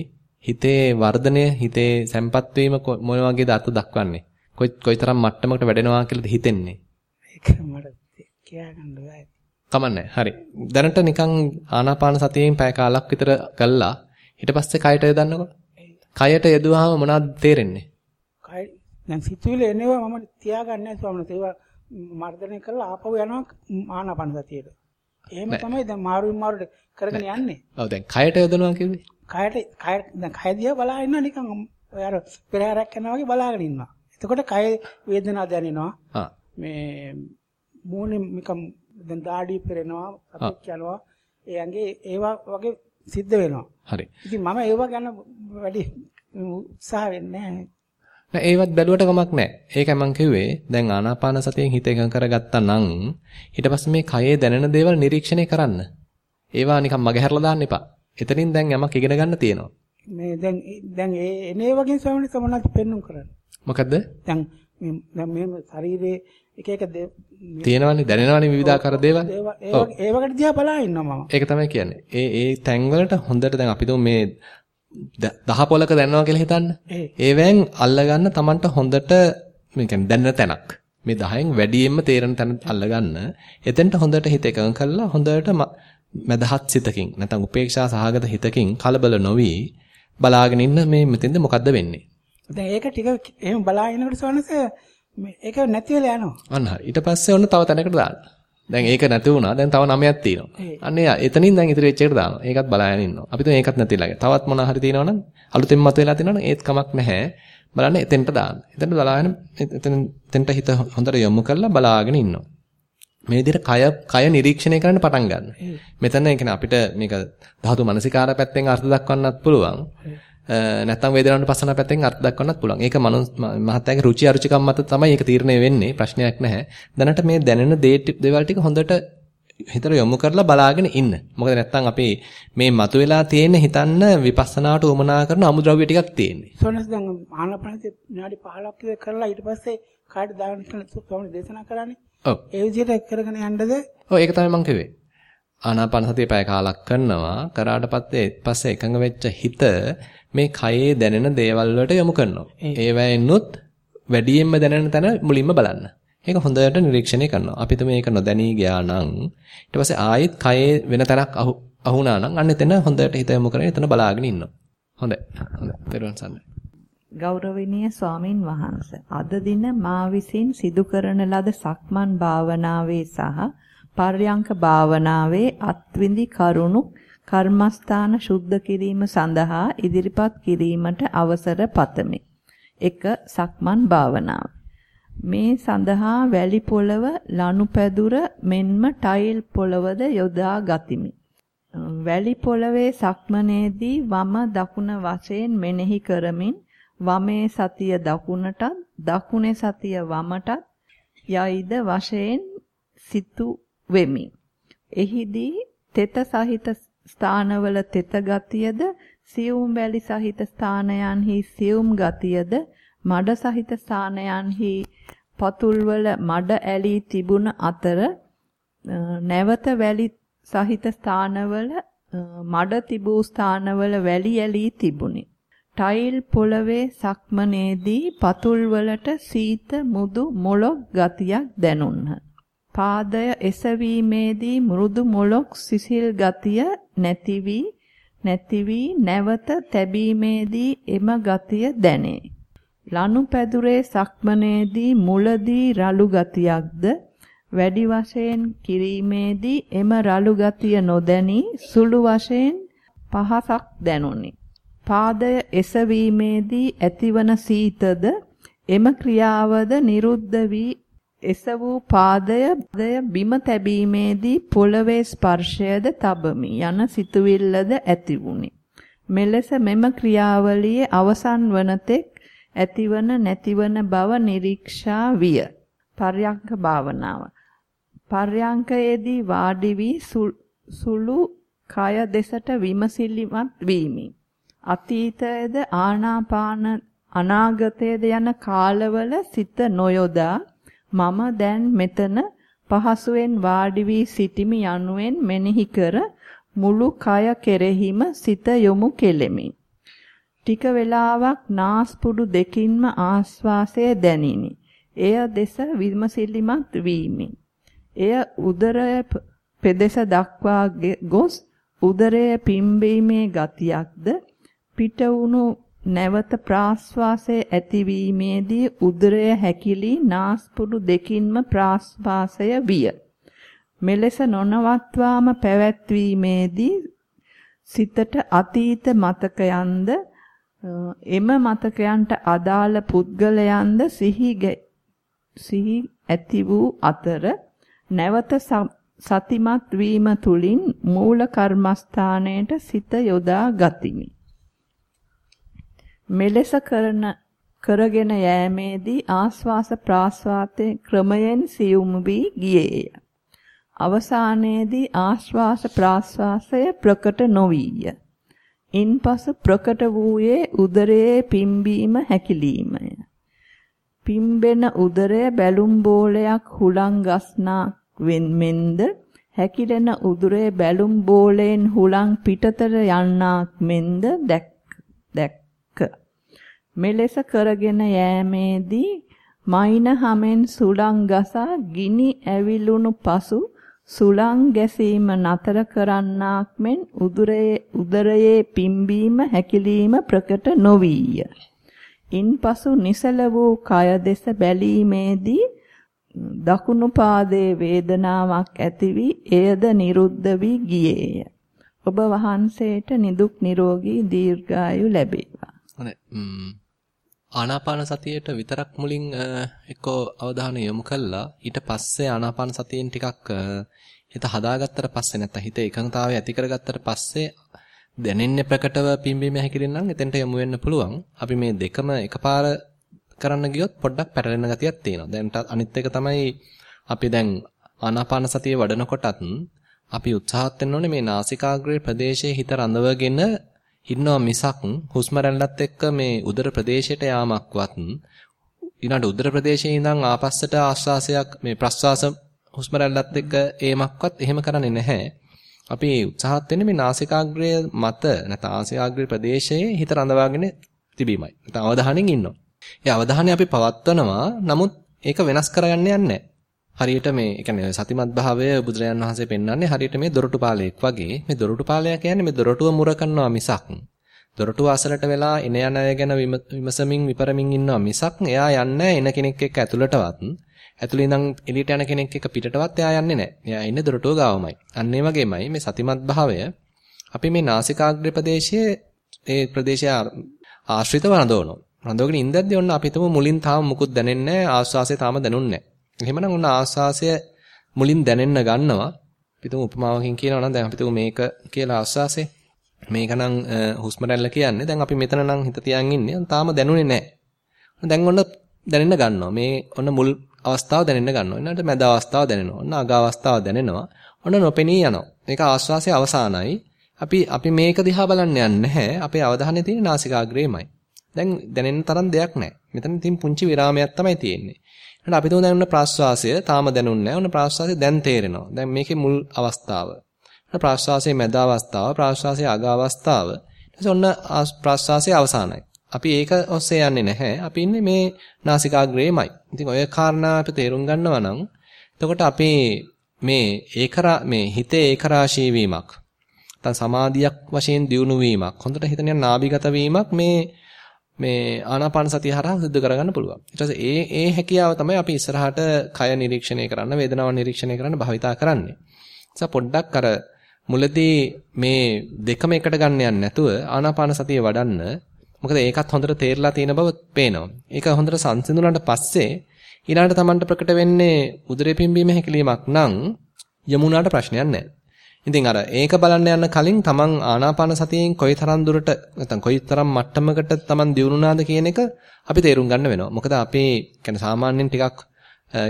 හිතේ වර්ධනය හිතේ සැම්පත් වීම මොන වගේද අත දක්වන්නේ? කොයි කොයිතරම් මට්ටමකට වැඩෙනවා කියලාද හිතෙන්නේ? ඒක මට කියා ගන්න බෑ. කමන්නේ. හරි. දැනට නිකන් ආනාපාන සතියෙන් පැය කාලක් විතර කළා. ඊට පස්සේ කයට යදන්නකො. කයට යදුවාම මොනවද තේරෙන්නේ? කය දැන් සිතුවිලි එනවා මම තියාගන්නේ නැහැ ස්වාමීන් වහන්සේ. ඒවා මර්ධනය කරලා ආපහු යනවා ආනාපාන සතියට. එහෙම තමයි දැන් මාරුවෙන් මාරුවට කරගෙන යන්නේ. ඔව් දැන් කයට යදනවා කිව්වේ? කයට කය දැන් කය දිහා බලා ඉන්නවා නිකන් ඔය අර පෙරහැරක් කරනවා වගේ බලාගෙන ඉන්නවා. එතකොට කය වේදනාවක් දැනෙනවා. මේ මූණේ නිකන් දැන් දාඩිය පෙරෙනවා, අපිට යනවා. ඒ ඇඟේ ඒවා වගේ සිද්ධ වෙනවා. හරි. ඉතින් මම ඒවා ගැන වැඩි උත්සාහ වෙන්නේ නැහැ. නෑ ඒවත් බැලුවට කමක් නෑ. ඒකයි මම කිව්වේ දැන් ආනාපාන සතියෙන් හිත එකඟ කරගත්තා නම් ඊට පස්සේ මේ කයේ දැනෙන දේවල් නිරීක්ෂණය කරන්න. ඒවා නිකන් මගහැරලා දාන්න එපා. එතනින් දැන් යමක් ඉගෙන ගන්න තියෙනවා. මේ දැන් දැන් ඒ එනේ වගේ ස්වාමීන් වහන්සේ මොනවද පෙන්වුම් කරන්නේ? මොකද්ද? දැන් දැන් මේ ශරීරයේ එක එක තියෙනවනේ දැනෙනවනේ විවිධාකාර දේවල්. ඒ වගේ දිහා බලා ඉන්නවා මම. ඒක තමයි කියන්නේ. ඒ ඒ තැන් වලට හොඳට දැන් අපි මේ දහ පොලක දැනනවා කියලා හිතන්න. ඒවෙන් අල්ලගන්න Tamanට හොඳට මේ කියන්නේ දැනෙන තැනක්. මේ 10න් වැඩියෙන්ම තේරෙන තැන අල්ලගන්න. එතෙන්ට හොඳට හිත එකඟ කරලා හොඳට මදහත් සිතකින් නැත්නම් උපේක්ෂා සහගත හිතකින් කලබල නොවි බලාගෙන ඉන්න මේ මෙතෙන්ද මොකද්ද වෙන්නේ. දැන් ඒක ටික එහෙම බලාගෙනකොට සවනස ඒක නැති වෙලා යනවා. අන්න හරි. ඊට පස්සේ ඔන්න තව තැනකට දාන්න. දැන් ඒක නැති වුණා. දැන් තව 9ක් තියෙනවා. අන්න එතනින් දැන් ඉතිරි වෙච්ච එකට දානවා. ඒකත් බලාගෙන ඉන්නවා. අපි තුන් ඒකත් නැතිලා. තවත් මොන හරි තියෙනවනම් අලුතෙන් මතුවලා තියෙනවනම් ඒත් කමක් නැහැ. බලන්න එතෙන්ට දාන්න. එතෙන්ට බලාගෙන එතෙන් එතෙන්ට හිත හොඳට යොමු කරලා බලාගෙන ඉන්නවා. මේ විදිහට කය කය නිරීක්ෂණය කරන්න පටන් ගන්න. මෙතන ඒ අපිට මේක ධාතු මනසිකාර පැත්තෙන් අර්ථ දක්වන්නත් පුළුවන්. නැත්නම් වේදනාවට පස්සන පැත්තෙන් අර්ථ දක්වන්නත් පුළුවන්. ඒක මහත්යාගේ රුචි අරුචිකම් මත තමයි ඒක තීරණය වෙන්නේ. ප්‍රශ්නයක් නැහැ. දැනට මේ දැනෙන දේවල් ටික හොඳට හිතට යොමු කරලා බලාගෙන ඉන්න. මොකද නැත්තම් අපි මේ මතුවලා තියෙන හිතන්න විපස්සනාට උමනා කරන අමුද්‍රව්‍ය ටිකක් තියෙන්නේ. සෝනස් දැන් ආනපනසේ විනාඩි 15ක් විතර කරලා ඊට පස්සේ කාට දාගෙන ස්වාමීන් දේශනා කරන්නේ. ඔව්. ඒ විදිහට කරගෙන යන්නද? ඔව් ඒක තමයි මම කිව්වේ. ආනාපාන සතිය පැය කාලක් කරනවා. කරාට පස්සේ එකඟ වෙච්ච හිත මේ කයේ දැනෙන දේවල් වලට යොමු කරනවා. ඒවැයෙන්නුත් වැඩියෙන්ම දැනෙන තැන මුලින්ම බලන්න. ඒක හොඳට නිරීක්ෂණය කරනවා. අපිට මේක නොදැනී ගියා නම් ඊට පස්සේ ආයෙත් කයේ වෙන තැනක් අහුණා නම් අන්න එතන හොඳට හිත යොමු කරගෙන එතන බලාගෙන ඉන්නවා. හොඳයි. හොඳයි. පෙරවන් සම්මයි. ගෞරවනීය ස්වාමින් වහන්සේ අද දින මා විසින් සිදු කරන ලද සක්මන් භාවනාවේ සහ පර්යංක භාවනාවේ අත්විඳි කරුණු කර්මස්ථාන සුද්ධ කිරීම සඳහා ඉදිරිපත් කිරීමට අවසර පතමි. 1. සක්මන් භාවනාව මේ සඳහා වැලි පොළව ලනුපැදුර මෙන්ම ටයිල් පොළවද යොදා ගතිමි. වැලි පොළවේ සක්මනේදී වම දකුණ වශයෙන් මෙනෙහි කරමින් වමේ සතිය දකුණටත් දකුණේ සතිය වමටත් යයිද වශයෙන් සිතු වෙමි. එහිදී තෙත සහිත ස්ථානවල තෙත ගතියද සියුම් වැලි සහිත ස්ථානයන්හි සියුම් ගතියද මඩ සහිත ස්ථානයන්හි පතුල්වල මඩ ඇලී තිබුණ අතර නැවත වැලි සහිත ස්ථානවල මඩ තිබූ ස්ථානවල වැලි ඇලී තිබුණි. ටයිල් පොළවේ සක්මනේදී පතුල්වලට සීත මුදු මොලොක් ගතියක් දැනුන්හ. පාදය එසවීමේදී මෘදු මොලොක් සිසිල් ගතිය නැති වී නැති වී නැවත තැබීමේදී එම ගතිය දැනේ. ලනු පැදුරේ සක්මනේදී මුලදී රළු ගතියක්ද වැඩි වශයෙන් කිරීමේදී එම රළු ගතිය නොදැනී සුළු වශයෙන් පහසක් දැනුනි. පාදය එසවීමේදී ඇතිවන සීතද එම ක්‍රියාවද නිරුද්ධ වී එස වූ පාදය බිම තැබීමේදී පොළවේ ස්පර්ශයද තබමි යන සිතුවිල්ලද ඇති වුනි. මෙලෙස මෙම ක්‍රියාවලියේ අවසන් වනතෙක් ඇතිවන නැතිවන බව නිරීක්ෂා විය. පර්යංක භාවනාව. පර්යංකයේදී වාඩි වී සුළු කය දෙසට විමසිලිමත් වීමි. අතීතයේද ආනාපාන අනාගතයේද යන කාලවල සිත නොයොදා මම දැන් මෙතන පහසුවෙන් වාඩි වී සිටිමි යනුවෙන් මෙනෙහි කර මුළු කය කෙරෙහිම සිත යොමු කෙලෙමි. ටික වේලාවක් නාස්පුඩු දෙකින්ම ආස්වාසය දැනිනි. එය දෙස විමසිලිමත් වීමි. එය උදරය පෙදෙස දක්වා ගොස් උදරය පිම්බීමේ ගතියක්ද පිට වුණු නැවත ප්‍රාශ්වාසයේ ඇතිවීමේදී උදරය හැකිලි නාස්පුඩු දෙකින්ම ප්‍රාශ්වාසය විය. මෙලෙස නොනවත්වාම පැවැත්වීමේදී සිතට අතීත මතකයන්ද එම මතකයන්ට අදාළ පුද්ගලයන්ද සිහි සිහි ඇති වූ අතර නැවත සතිමත් වීම තුලින් මූල කර්මස්ථානයට සිත යොදා ගතිමි. මෙලෙස කරන කරගෙන යෑමේදී ආස්වාස ප්‍රාස්වාතයේ ක්‍රමයෙන් සියුම් වී ගියේය. අවසානයේදී ආශ්වාස ප්‍රාශ්වාසය ප්‍රකට නොවිය. ඉන්පසු ප්‍රකට වූයේ උදරයේ පිම්බීම හැකිලීමය. පිම්බෙන උදරය බැලුම් බෝලයක් හුලං ගස්නාක් මෙන්ද හැකිලෙන උදරයේ බැලුම් බෝලයෙන් හුලං පිටතට යන්නාක් මෙන්ද දැක්ක. මෙලෙස කරගෙන යෑමේදී මයින හැමෙන් සුළං ගසා ගිනි ඇවිලුණු පසු සුළං ගැසීම නතර කරන්නාක් මෙන් උදරයේ උදරයේ පිම්බීම හැකිලිම ප්‍රකට නොවිය. ඉන්පසු නිසල වූ කය දෙස බැලීමේදී දකුණු පාදයේ වේදනාවක් ඇති වී එයද නිරුද්ධ වී ගියේය. ඔබ වහන්සේට නිදුක් නිරෝගී දීර්ඝායු ලැබේවා. හොඳයි. ආනාපාන සතියේට විතරක් මුලින් එක්කෝ අවධානය යොමු කළා. ඊට පස්සේ ආනාපාන සතියෙන් ටිකක් හිත හදාගත්තට පස්සේ නැත්නම් හිත එකඟතාවය ඇති කරගත්තට පස්සේ දැනෙන්නේ ප්‍රකටව පිම්බීම හැකිරෙන්න නම් එතෙන්ට යමු වෙන්න පුළුවන්. අපි මේ දෙකම එකපාර කරන්න ගියොත් පොඩ්ඩක් පැටලෙන ගතියක් තියෙනවා. දැන්ට අනිත් එක තමයි අපි දැන් ආනාපාන සතිය වඩනකොටත් අපි උත්සාහත් වෙන්න ඕනේ මේ නාසිකාග්‍රේ ප්‍රදේශයේ හිත රඳවගෙන ඉන්නවා මිසක් හුස්ම රැල්ලත් එක්ක මේ උදර ප්‍රදේශයට යාමක්වත් ඊළඟ උදර ප්‍රදේශයේ ඉඳන් ආපස්සට ආශ්වාසයක් මේ ප්‍රශ්වාස හුස්ම රැල්ලත් එක්ක ඒමක්වත් එහෙම කරන්නේ නැහැ. අපි උත්සාහත් වෙන්නේ මේ නාසිකාග්‍රය මත නැත්නම් නාසිකාග්‍රේ ප්‍රදේශයේ හිත රඳවාගෙන තිබීමයි. නැත්නම් අවධානයෙන් ඉන්නවා. ඒ අවධානය අපි පවත්වනවා. නමුත් ඒක වෙනස් කරගන්න යන්නේ හරියට මේ කියන්නේ සතිමත් භාවය බුදුරජාන් වහන්සේ පෙන්වන්නේ හරියට මේ දොරටු පාලයක් වගේ. මේ දොරටු පාලය කියන්නේ මේ දොරටුව මුර කරනවා මිසක් දොරටුව අසලට වෙලා එන යන අය ගැන විමසමින් විපරමින් ඉන්නවා මිසක් එයා යන්නේ එන කෙනෙක් එක්ක ඇතුළටවත් ඇතුළේ ඉඳන් එළියට යන කෙනෙක් එක්ක පිටටවත් එයා යන්නේ නැහැ. එයා ඉන්නේ දොරටුව ගාවමයි. අන්න ඒ වගේමයි මේ සතිමත් භාවය අපි මේ නාසිකාග්‍ර ප්‍රදේශයේ ඒ ප්‍රදේශය ආශ්‍රිතව රඳවනවා. රඳවගෙන ඉඳද්දී ඔන්න අපි හිතමු මුලින් තාම මුකුත් දැනෙන්නේ නැහැ ආස්වාසය තාම දැනුන්නේ නැහැ. එහෙමනම් ඔන්න ආස්වාසය මුලින් දැනෙන්න ගන්නවා. පිටු උපමාවකින් කියනවා නම් දැන් අපි හිතමු මේක කියලා ආස්වාසය. මේක නම් හුස්ම රැල්ල කියන්නේ. දැන් අපි මෙතන නම් හිත තියන් ඉන්නේ. තාම දැනුනේ නැහැ. දැන් ඔන්න දැනෙන්න ගන්නවා. මේ ඔන්න මුල් අවස්ථාව දැනෙන්න ගන්නවා. ඊළඟට මැද අවස්ථාව දැනෙනවා. ඔන්න අග අවස්ථාව දැනෙනවා. ඔන්න නොපෙනී යනවා. මේක ආස්වාසයේ අවසానයි. අපි අපි මේක දිහා බලන්න යන්නේ නැහැ. අපේ අවධානය තියෙන්නේ නාසිකාග්‍රේමයි. දැන් දැනෙන්න තරම් දෙයක් නැහැ. මෙතන තින් පුංචි විරාමයක් තමයි තියෙන්නේ. ඊට අපි තුමු දැන් ඔන්න ප්‍රාශ්වාසය තාම දැනුන්නේ නැහැ. ඔන්න ප්‍රාශ්වාසය දැන් තේරෙනවා. දැන් මේකේ මුල් අවස්ථාව. ඔන්න ප්‍රාශ්වාසයේ මැද අවස්ථාව, ප්‍රාශ්වාසයේ අග අවස්ථාව. ඊට ඔන්න ප්‍රාශ්වාසයේ අවසానයි. අපි ඒක ඔස්සේ යන්නේ නැහැ. අපි ඉන්නේ මේ නාසිකාග්‍රේමයි. ඉතින් ඔය කාරණා අපි තේරුම් ගන්නවා නම් එතකොට අපි මේ ඒකරා මේ හිතේ ඒකරාශී වීමක් නැත්නම් සමාධියක් වශයෙන් දියුණු වීමක් හොඳට හිතන නාභිගත වීමක් මේ මේ ආනාපාන සතිය හරහා සිදු කරගන්න පුළුවන්. ඊට පස්සේ ඒ ඒ හැකියාව තමයි අපි ඉස්සරහට කය නිරීක්ෂණය කරන්න, වේදනාව නිරීක්ෂණය කරන්න භාවිතා කරන්නේ. නිසා පොඩ්ඩක් අර මුලදී මේ දෙකම එකට ගන්න යන්නේ නැතුව ආනාපාන සතිය වඩන්න මොකද ඒකත් හොඳට තේරලා තියෙන බව පේනවා. ඒක හොඳට සංසිඳුණාට පස්සේ ඊළඟට Tamanට ප්‍රකට වෙන්නේ උදරේ පිම්බීම හැකිලීමක් නම් යමුණාට ප්‍රශ්නයක් නැහැ. ඉතින් අර ඒක බලන්න යන කලින් Taman ආනාපාන සතියෙන් කොයිතරම් දුරට නැත්නම් කොයිතරම් මට්ටමකට Taman දියුණුනාද කියන එක අපි තේරුම් ගන්න වෙනවා. මොකද අපි කියන්නේ සාමාන්‍යයෙන් ටිකක්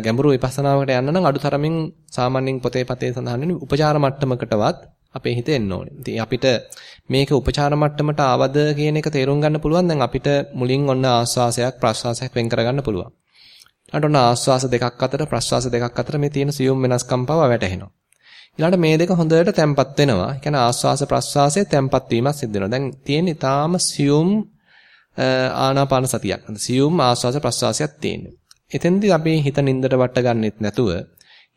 ගැඹුරු විපස්සනාවකට යන්න නම් අඩු තරමින් සාමාන්‍යයෙන් පොතේ පතේ සඳහන් වෙන උපචාර මට්ටමකටවත් අපේ හිත එන්න ඕනේ. ඉතින් අපිට මේක උපචාර මට්ටමට ආවද කියන එක තේරුම් ගන්න පුළුවන්. දැන් අපිට මුලින් ඔන්න ආස්වාසයක් ප්‍රස්වාසයක් වෙන් කරගන්න පුළුවන්. ඊළඟට ඔන්න ආස්වාස දෙකක් අතර ප්‍රස්වාස දෙකක් අතර මේ තියෙන සියුම් වෙනස්කම් පව වැටහෙනවා. ඊළඟට මේ දෙක හොඳට තැම්පත් වෙනවා. ඒ කියන්නේ ආස්වාස ප්‍රස්වාසයේ තැම්පත් වීමක් සිද්ධ වෙනවා. දැන් තියෙන්නේ ඊටාම සියුම් ආනාපාන සතියක්. සියුම් ආස්වාස ප්‍රස්වාසයක් තියෙන්නේ. එතෙන්දී අපි හිත නින්දට වට ගන්නෙත් නැතුව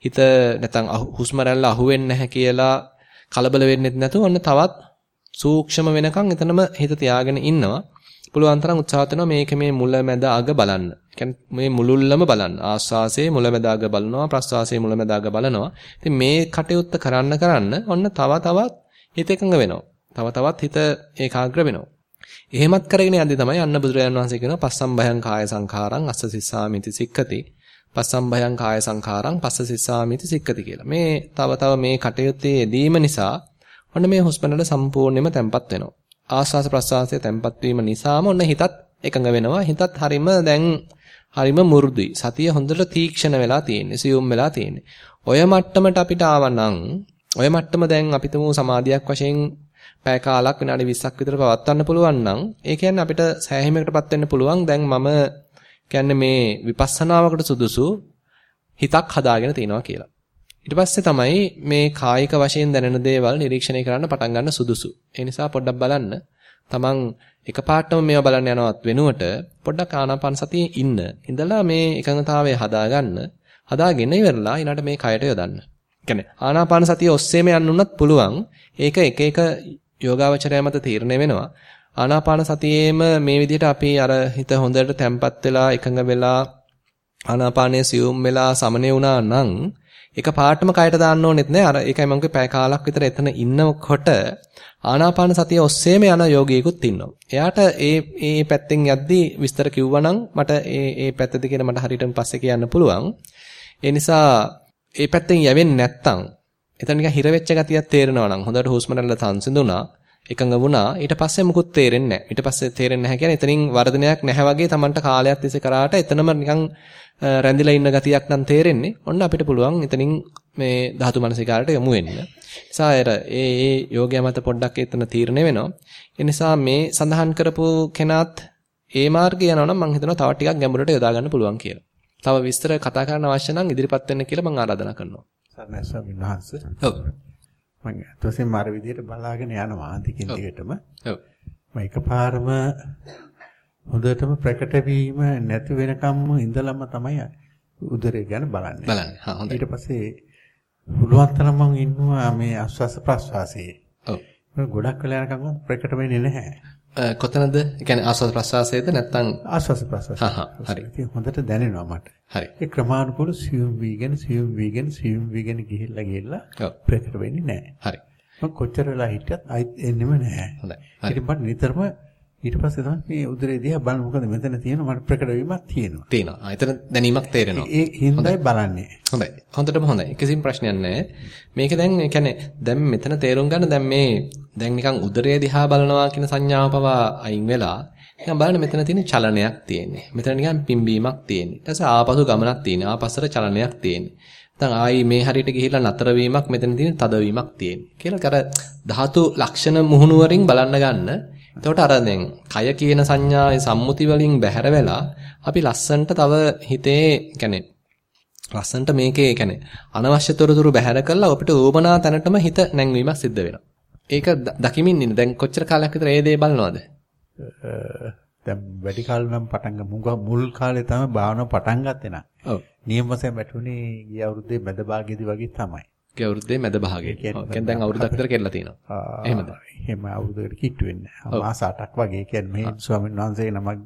හිත නැත්නම් හුස්ම රැල්ල අහුවෙන්නේ නැහැ කියලා කලබල වෙන්නෙත් නැතුව ඔන්න තවත් සූක්ෂම වෙනකන් එතනම හිත තියාගෙන ඉන්නවා. පුළුවන් තරම් උත්සාහත් වෙනවා මේක මේ මුල මැද අග බලන්න. මේ මුලුල්ලම බලන්න. ආස්වාසයේ මුල මැද අග බලනවා, ප්‍රස්වාසයේ මුල මැද අග බලනවා. ඉතින් මේ කටයුත්ත කරන්න කරන්න ඔන්න තව තවත් හිත එකඟ වෙනවා. තව තවත් හිත ඒකාග්‍ර වෙනවා. එහෙමත් කරගෙන යද්දි තමයි අන්න බුදුරජාණන් වහන්සේ කියනවා පස්සම්භයං කාය සංඛාරං අස්ස සිස්සාමිති සික්ඛති. පස්සම්භයං කාය සංඛාරං පස්ස සිස්සාමිති සික්ඛති කියලා. මේ තව තව මේ කටයුත්තේ යෙදීම නිසා ඔන්න මේ හුස්මනල සම්පූර්ණයෙන්ම තැම්පත් වෙනවා. ආස්වාස ප්‍රස්වාසයේ තැම්පත් වීම නිසාම ඔන්න හිතත් එකඟ වෙනවා. හිතත් හරීම දැන් හරීම මුරුදුයි. සතිය හොඳට තීක්ෂණ වෙලා තියෙන්නේ. සියුම් වෙලා තියෙන්නේ. ඔය මට්ටමට අපිට ආවනම් ඔය මට්ටම දැන් අපිටම සමාධියක් වශයෙන් පැය කාලක් විනාඩි 20ක් විතර පවත්වන්න පුළුවන් නම් ඒ කියන්නේ අපිට සෑහීමකටපත් වෙන්න පුළුවන් දැන් මම කියන්නේ මේ විපස්සනාවකට සුදුසු හිතක් හදාගෙන තිනවා කියලා. ඊට පස්සේ තමයි මේ කායික වශයෙන් දැනෙන දේවල් නිරීක්ෂණය කරන්න පටන් ගන්න සුදුසු. ඒ නිසා පොඩ්ඩක් බලන්න තමන් එකපාරටම මේවා බලන්න යනවත් වෙනුවට පොඩ්ඩක් ආනාපාන සතියේ ඉන්න. ඉඳලා මේ එකඟතාවය හදාගන්න. හදාගෙන ඉවරලා ඊළඟට මේ කයට යොදන්න. කියන්නේ ආනාපාන සතිය ඔස්සේම යන්න උනත් පුළුවන්. ඒක එක එක යෝගාවචරය මත තීරණය වෙනවා. ආනාපාන සතියේම මේ විදිහට අපි අර හිත හොඳට තැම්පත් වෙලා එකඟ වෙලා ආනාපානයේ සියුම් වෙලා සමනේ වුණා නම් එක පාටම කයට දාන්න ඕනෙත් නෑ. අර ඒකයි මම කිව්වේ පැය කාලක් විතර එතන ඉන්නකොට ආනාපාන සතිය ඔස්සේම යන යෝගියෙකුත් ඉන්නවා. එයාට ඒ ඒ පැත්තෙන් යද්දී විස්තර කිව්වනම් මට ඒ ඒ පැත්තද කියලා මට හරියටම පස්සේ කියන්න පුළුවන්. ඒ නිසා ඒ පැත්තෙන් යවෙන්නේ නැත්තම් එතන නිකන් හිර වෙච්ච ගතියක් තේරෙනවා නම් හොඳට හුස්ම රැල්ල සංසිඳුණා එකඟ වුණා ඊට පස්සේ මුකුත් තේරෙන්නේ නැහැ ඊට පස්සේ තේරෙන්නේ නැහැ කියන්නේ එතනින් වර්ධනයක් නැහැ වගේ Tamanට කාලයක් තිස්සේ කරාට එතනම නිකන් රැඳිලා ඉන්න ගතියක් නම් තේරෙන්නේ ඔන්න අපිට පුළුවන් එතනින් මේ ධාතු මනසිකාරට යමු වෙන්න නිසා ඒ ඒ යෝගය මත පොඩ්ඩක් එතන තීරණය වෙනවා ඒ නිසා මේ සඳහන් කරපු කෙනාත් ඒ මාර්ගය යනවා නම් මම හිතනවා තව ටිකක් ගැඹුරට යොදා ගන්න පුළුවන් කියලා තව විස්තර කතා කරන්න අවශ්‍ය නම් ඉදිරිපත් වෙන්න කියලා මම ආරාධනා කරනවා. සර්ණයි ස්වාමීන් වහන්සේ. ඔව්. මම ඊටසෙන් මාර විදියට බලාගෙන යනවා ටිකින් ටිකටම. ඔව්. මම එකපාරම හොඳටම ප්‍රකට වීම නැති වෙනකම්ම ඉඳලම තමයි උදරය ගැන බලන්නේ. බලන්නේ. හා හොඳයි. ඊට පස්සේ පුළුවන් තරම් මම ඉන්නවා මේ ආස්වාස ප්‍රස්වාසයේ. ඔව්. ගොඩක් වෙලා යනකම් ප්‍රකට වෙන්නේ නැහැ. කොතනද? ඒ කියන්නේ ආස්වාද ප්‍රසවාසයේද නැත්නම් ආස්වාස ප්‍රස්වාස. හා හා හරි. හොඳට දැනෙනවා මට. හරි. ඒ ක්‍රමානුකූල සියුම් වීගෙන සියුම් වීගෙන සියුම් වීගෙන ගිහිල්ලා ගිහිල්ලා. ප්‍රකට වෙන්නේ නැහැ. හරි. මම කොච්චර වෙලා හිටියත් ආයිත් එන්නෙම නැහැ. හොඳයි. ඉතින් මට නිතරම ඊට පස්සේ තමයි මේ උදරේ දිහා බලන මොකද මෙතන තියෙන මට ප්‍රකට වීමක් තියෙනවා. තියෙනවා. එතන දැනීමක් තේරෙනවා. ඒ හින්දායි බලන්නේ. හොඳයි. හොඳටම හොඳයි. කිසිම ප්‍රශ්නයක් නැහැ. මේක දැන් ඒ කියන්නේ දැන් මෙතන තේරුම් ගන්න දැන් මේ දැන් නිකන් උදරය දිහා බලනවා කියන සංඥාව පවා අයින් වෙලා නිකන් බලන්න මෙතන තියෙන චලනයක් තියෙන්නේ. මෙතන නිකන් පිම්බීමක් තියෙන්නේ. ඊට පස්සේ ආපසු ගමනක් තියෙන්නේ. ආපස්සට චලනයක් තියෙන්නේ. නැත්නම් ආයි මේ හරියට ගිහිල්ලා නතර වීමක් මෙතන තියෙන තදවීමක් තියෙන්නේ. කියලා අර ධාතු ලක්ෂණ මුහුණුවරින් බලන්න ගන්න. එතකොට අර දැන් කය කියන සංඥාවේ සම්මුති වලින් බැහැර වෙලා අපි ලස්සන්ට තව හිතේ يعني ලස්සන්ට මේකේ يعني අනවශ්‍ය තොරතුරු බැහැර කරලා අපිට ඕමනා තැනටම හිත නැංවීමක් සිද්ධ වෙනවා. ඒක දකිමින් ඉන්න. දැන් කොච්චර කාලයක් විතර ඒ දේ බලනවද? දැන් වැඩි කාල නම් පටන් මුල් කාලේ තමයි භාවනාව පටන් ගත්තේ නා. ඔව්. නියම වශයෙන් වැටුනේ ගිය අවුරුද්දේ මැද භාගයේදී වගේ තමයි. ගිය අවුරුද්දේ මැද භාගයේ. ඔව්. කියන්නේ දැන් අවුරුද්දක් විතර කෙරලා තියෙනවා. එහෙමද? එහෙම අවුරුද්දකට කිට්ටු වෙන්නේ. මාස 8ක් වගේ. කියන්නේ මේ ස්වාමීන් වහන්සේ නමක්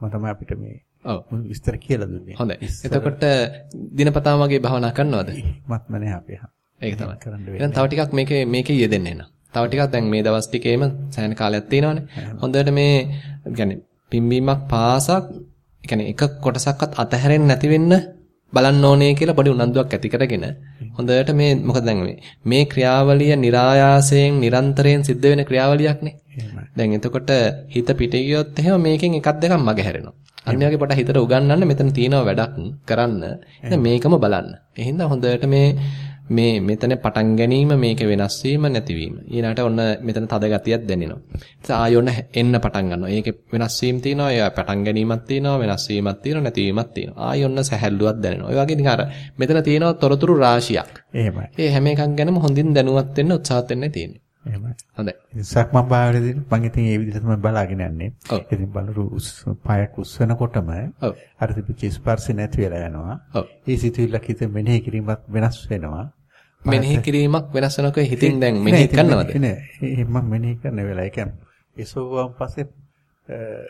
මම තමයි අපිට මේ ඔව්. විස්තර කියලා දුන්නේ. හොඳයි. එතකොට දිනපතාම වගේ භාවනා කරනවද? මත්ම නැහැ අපි. ඒක තමයි. කරන්න වෙන්නේ. එහෙනම් තව ටිකක් මේකේ මේකේ යෙදෙන්න එන. තව ටිකක් දැන් මේ දවස් ටිකේම සෑහෙන කාලයක් තියෙනවානේ. හොඳට මේ يعني පිම්බීමක් පාසක් يعني එක කොටසක්වත් අතහැරෙන්නේ නැති වෙන්න බලන්න ඕනේ කියලා පොඩි උනන්දුවක් ඇති කරගෙන හොඳට මේ මොකද දැන් මේ මේ ක්‍රියාවලිය નિરાයාසයෙන් නිරන්තරයෙන් සිද්ධ වෙන ක්‍රියාවලියක්නේ. දැන් එතකොට හිත පිට ගියොත් එහෙම මේකෙන් එකක් දෙකක් මගහැරෙනවා. අන්න වගේ පොඩ හිතට උගන්වන්න මෙතන තියෙනවා වැඩක් කරන්න. ඉතින් මේකම බලන්න. එහෙනම් හොඳට මේ මේ මෙතන පටන් ගැනීම මේක වෙනස් වීම නැතිවීම. ඊළඟට ඔන්න මෙතන තද ගතියක් දැනෙනවා. ඉතින් ආයෙ ඔන්න එන්න පටන් ගන්නවා. ඒකේ වෙනස් වීම තියෙනවා, ඒ පටන් ගැනීමක් තියෙනවා, වෙනස් වීමක් තියෙනවා, නැතිවීමක් තියෙනවා. ආයෙ ඔන්න සැහැල්ලුවක් දැනෙනවා. ඒ වගේ නිකන් අර මෙතන තියෙනවා තොරතුරු රාශියක්. එහෙමයි. ඒ හැම එකක් ගැනම හොඳින් දැනුවත් වෙන්න උත්සාහත් වෙන්න තියෙන්නේ. එහෙමයි. හොඳයි. සක්මන් භාවනාවේදී මම ඉතින් ඒ විදිහට තමයි බලාගෙන යන්නේ. ඉතින් බලරු පායක් උස්සනකොටම. අර තිබිච්ච ස්පර්ශය නැති වෙලා යනවා. ඔව්. ඒ සිතුවිල්ලක් හිත මෙනෙහි කිරීමත් වෙනස් වෙනවා. මෙනෙහි කිරීමක් වෙනස් වෙනකොට හිතින් දැන් මෙනෙහි කරනවද? නෑ ඒ මම මෙනෙහි කරන වෙලාව. ඒ කියන්නේ ඒසෝවන් පස්සේ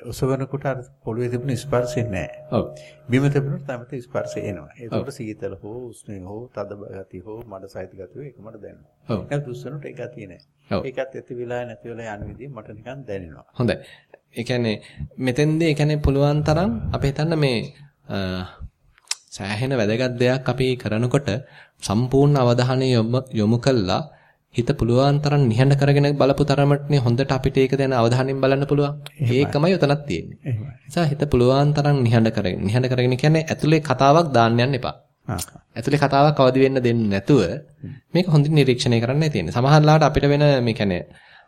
ඔසවනකොට අර පොළවේ තිබුණ ස්පර්ශය නෑ. ඔව්. බිම තිබුණොත් තමයි ස්පර්ශය එනවා. ඒකට සීතල හෝ උෂ්ණ හෝ තද ගතිය හෝ මඩ සහිත ගතිය ඒකමඩ දැනෙනවා. ඔව්. ඒක දුස්සනට ඒ ගතිය නෑ. ඔව්. ඒකත් ඇති වෙලා නැති වෙලා යන විදිහ මට නිකන් දැනෙනවා. හොඳයි. ඒ කියන්නේ මෙතෙන්දී ඒ කියන්නේ පුළුවන් තරම් අපි හිතන්න මේ සෑහෙන වැදගත් දෙයක් අපි කරනකොට සම්පූර්ණ අවධානය යොමු කළා හිත පුළුවන් තරම් නිහඬ කරගෙන බලපු තරමටනේ හොඳට අපිට ඒක දැන අවධානයෙන් බලන්න පුළුවන්. ඒකමයි උතනක් තියෙන්නේ. එහෙමයි. නිසා හිත පුළුවන් තරම් නිහඬ කරගෙන නිහඬ කරගෙන කියන්නේ ඇතුලේ කතාවක් දාන්න යන්න එපා. ඇතුලේ කතාවක් අවදි වෙන්න දෙන්නේ නැතුව මේක හොඳින් නිරීක්ෂණය කරන්නයි තියෙන්නේ. සමහරලාට අපිට වෙන මේ කියන්නේ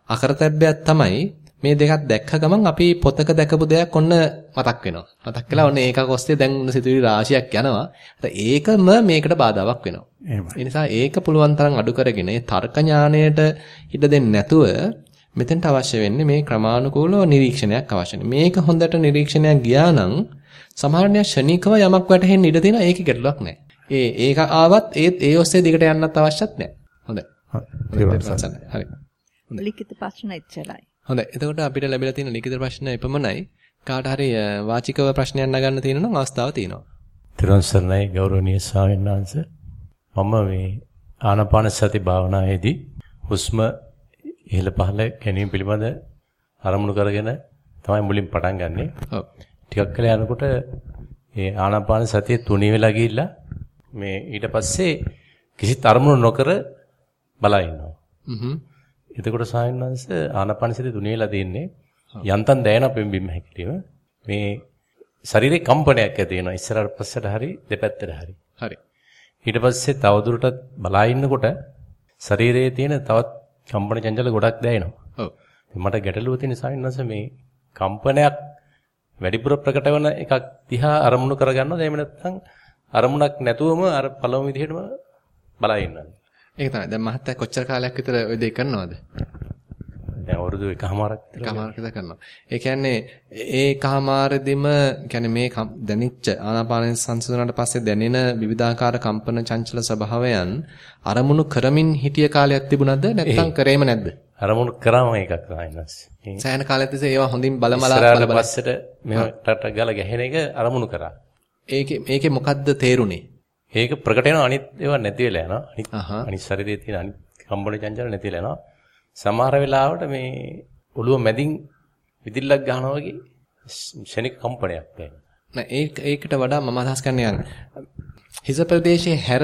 අකරතැබ්බයක් තමයි මේ දෙකක් දැක්ක ගමන් අපි පොතක දැකපු දෙයක් ඔන්න මතක් වෙනවා. මතක් කළා ඔන්න ඒක ඔස්සේ දැන් ඔන්න සිතුවිලි රාශියක් යනවා. ඒකම මේකට බාධාවක් වෙනවා. එහෙමයි. ඒ නිසා ඒක පුළුවන් තරම් අඩු කරගෙන ඒ තර්ක ඥාණයට ඉඩ දෙන්නේ නැතුව මෙතෙන්ට අවශ්‍ය වෙන්නේ මේ ක්‍රමානුකූලව නිරීක්ෂණයක් අවශ්‍යයි. මේක හොඳට නිරීක්ෂණයක් ගියා නම් සමහරණයක් ශනිකව යමක් වැටහෙන්න ඉඩ තියෙනවා ඒකේ ගැටලුවක් නැහැ. ඒ ඒක ආවත් ඒත් ඒ ඔස්සේ දිගට යන්නත් අවශ්‍යත් නැහැ. හොඳයි. හරි. ලිඛිත ප්‍රශ්න එච්චරයි. හොඳයි. එතකොට අපිට ලැබිලා තියෙන ලිඛිත ප්‍රශ්න එපමණයි. කාට හරි වාචිකව ප්‍රශ්නයක් නගන්න තියෙනවා නම් අවස්ථාව තියෙනවා. තිරුවන් සරණයි ගෞරවනීය ස්වාමීන් වහන්සේ. මම මේ ආනාපාන සති භාවනාවේදී හුස්ම ඉහළ පහළ ගැනීම පිළිබඳ අරමුණු කරගෙන තමයි මුලින් පටන් ගන්නෙ. ඔව්. ටිකක් කල යනකොට ඒ ආනාපාන සතිය තුනී වෙලා ගිහිල්ලා මේ ඊට පස්සේ කිසිත් අරමුණු නොකර බලා ඉන්නවා. හ්ම්. එතකොට සායනංශ ආනාපාන සතිය තුනී වෙලා තින්නේ යන්තම් දැනෙන පිම්බිම් හැකිලිම මේ ශරීරේ කම්පනයක් ඇති වෙනවා ඉස්සරහට පස්සට හරි දෙපැත්තට හරි. හරි. ඊට පස්සේ තවදුරටත් බලා ඉන්නකොට ශරීරයේ තියෙන තවත් කම්පන චංචල ගොඩක් දැනෙනවා. ඔව්. මට ගැටලුව තියෙන සායනංශ මේ කම්පනයක් වැඩිපුර ප්‍රකට වෙන එකක් දිහා අරමුණු කරගන්නවද එහෙම නැත්නම් අරමුණක් නැතුවම අර පළමු විදිහටම බලා ඉන්නවද? ඒක තමයි. දැන් මහත්තයා කොච්චර කාලයක් විතර ওই දේ කරනවද? දැන් අවුරුදු එකමාරක් විතර. එකමාරක් විතර කරනවා. ඒ කියන්නේ ඒ එකමාරෙදිම කියන්නේ මේ දැනිච්ච ආනාපාන සංසිඳුණාට පස්සේ දැනෙන විවිධාකාර කම්පන චංචල ස්වභාවයන් අරමුණු කරමින් හිටිය කාලයක් තිබුණාද නැත්නම් කරේම නැද්ද? අරමුණු කරාම එකක් සායනස්. සෑහෙන කාලයක් තිස්සේ ඒවා හොඳින් බලමලා ඉස්සරහට පස්සට මෙහෙම ටට ගාලා ගැහෙන එක අරමුණු කරා. ඒකේ මේකේ මොකද්ද තේරුනේ? ඒක ප්‍රකට වෙන අනිත් ඒවා නැති වෙලා යනවා. අනිත් ශරීරයේ තියෙන අනිත් කම්බන චංචල නැති වෙලා යනවා. සමහර වෙලාවට මේ ඔළුව මැදින් විදිල්ලක් ගන්නවා වගේ ශනික කම්පනයක් දැනෙනවා. නෑ ඒක ඒකට වඩා මම අදහස් කරන්නේ හිස ප්‍රදේශයේ හැර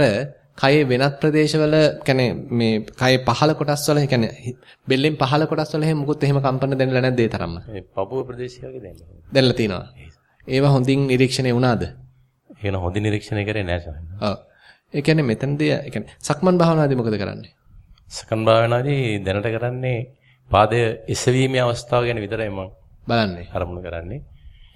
කයේ වෙනත් ප්‍රදේශවල කියන්නේ මේ කයේ පහළ කොටස් වල කියන්නේ බෙල්ලෙන් පහළ කොටස් වල එහෙම මුකුත් එහෙම කම්පන දැනෙලා නැද්ද ඒ තරම්ම? මේ පපුව ප්‍රදේශයක දැනෙනවා. දැනලා තිනවා. ඒවා හොඳින් නිරීක්ෂණය වුණාද? ඒක හොඳ නිරීක්ෂණය කරේ නැහැ සායන. ඔව්. ඒ කියන්නේ මෙතනදී ඒ කියන්නේ සක්මන් භාවනාවේදී මොකද කරන්නේ? සකන් භාවනාවේදී දැනට කරන්නේ පාදය එසවීමේ අවස්ථාව ගැන විතරයි මම බලන්නේ. අරමුණු කරන්නේ.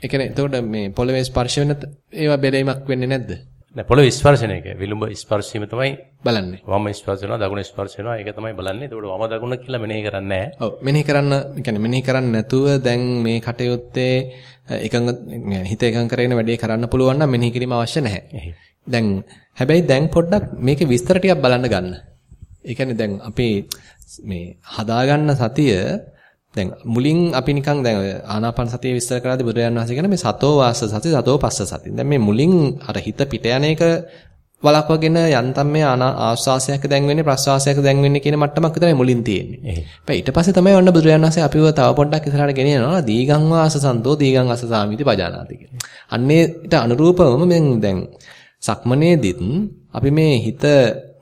ඒ කියන්නේ එතකොට මේ පොළවේ ස්පර්ශ වෙන ඒවා බෙලීමක් වෙන්නේ නැද්ද? නෑ පොළොවේ ස්පර්ශන එක. විලුඹ ස්පර්ශ වීම තමයි බලන්නේ. වම ස්පර්ශ වෙනවා දකුණ ස්පර්ශ වෙනවා. ඒක තමයි බලන්නේ. ඒකට වම දකුණ කියලා මෙනෙහි කරන්නේ නැහැ. ඔව් මෙනෙහි කරන්න يعني මෙනෙහි කරන්නේ නැතුව දැන් මේ කටයුත්තේ එකඟ හිත එකඟ කරගෙන වැඩේ කරන්න පුළුවන් නම් මෙනෙහි කිරීම අවශ්‍ය නැහැ. දැන් හැබැයි දැන් පොඩ්ඩක් මේකේ විස්තර ටිකක් බලන්න ගන්න. ඒ කියන්නේ දැන් අපි මේ හදාගන්න සතිය දැන් මුලින් අපි නිකන් දැන් ආනාපාන සතිය විස්තර කරාදී බුදුරජාණන් වහන්සේ කියන මේ සතෝ වාස සති සතෝ පස්ස සති. දැන් මේ මුලින් අර හිත පිට යන එක වළක්වගෙන යන්තම් මේ ආස්වාසයක දැන් වෙන්නේ ප්‍රස්වාසයක දැන් වෙන්නේ කියන මට්ටමක් විතරයි මුලින් තියෙන්නේ. හැබැයි ඊට පස්සේ තමයි වන්න බුදුරජාණන් වහන්සේ අපිව තව පොඩ්ඩක් ඉස්සරහට ගෙනියනවා දීගං වාස සන්තෝ දීගං අස සාමිති පජානාති කියලා. අන්නේට අනුරූපවම මෙන් දැන් සක්මනේදිත් අපි මේ හිත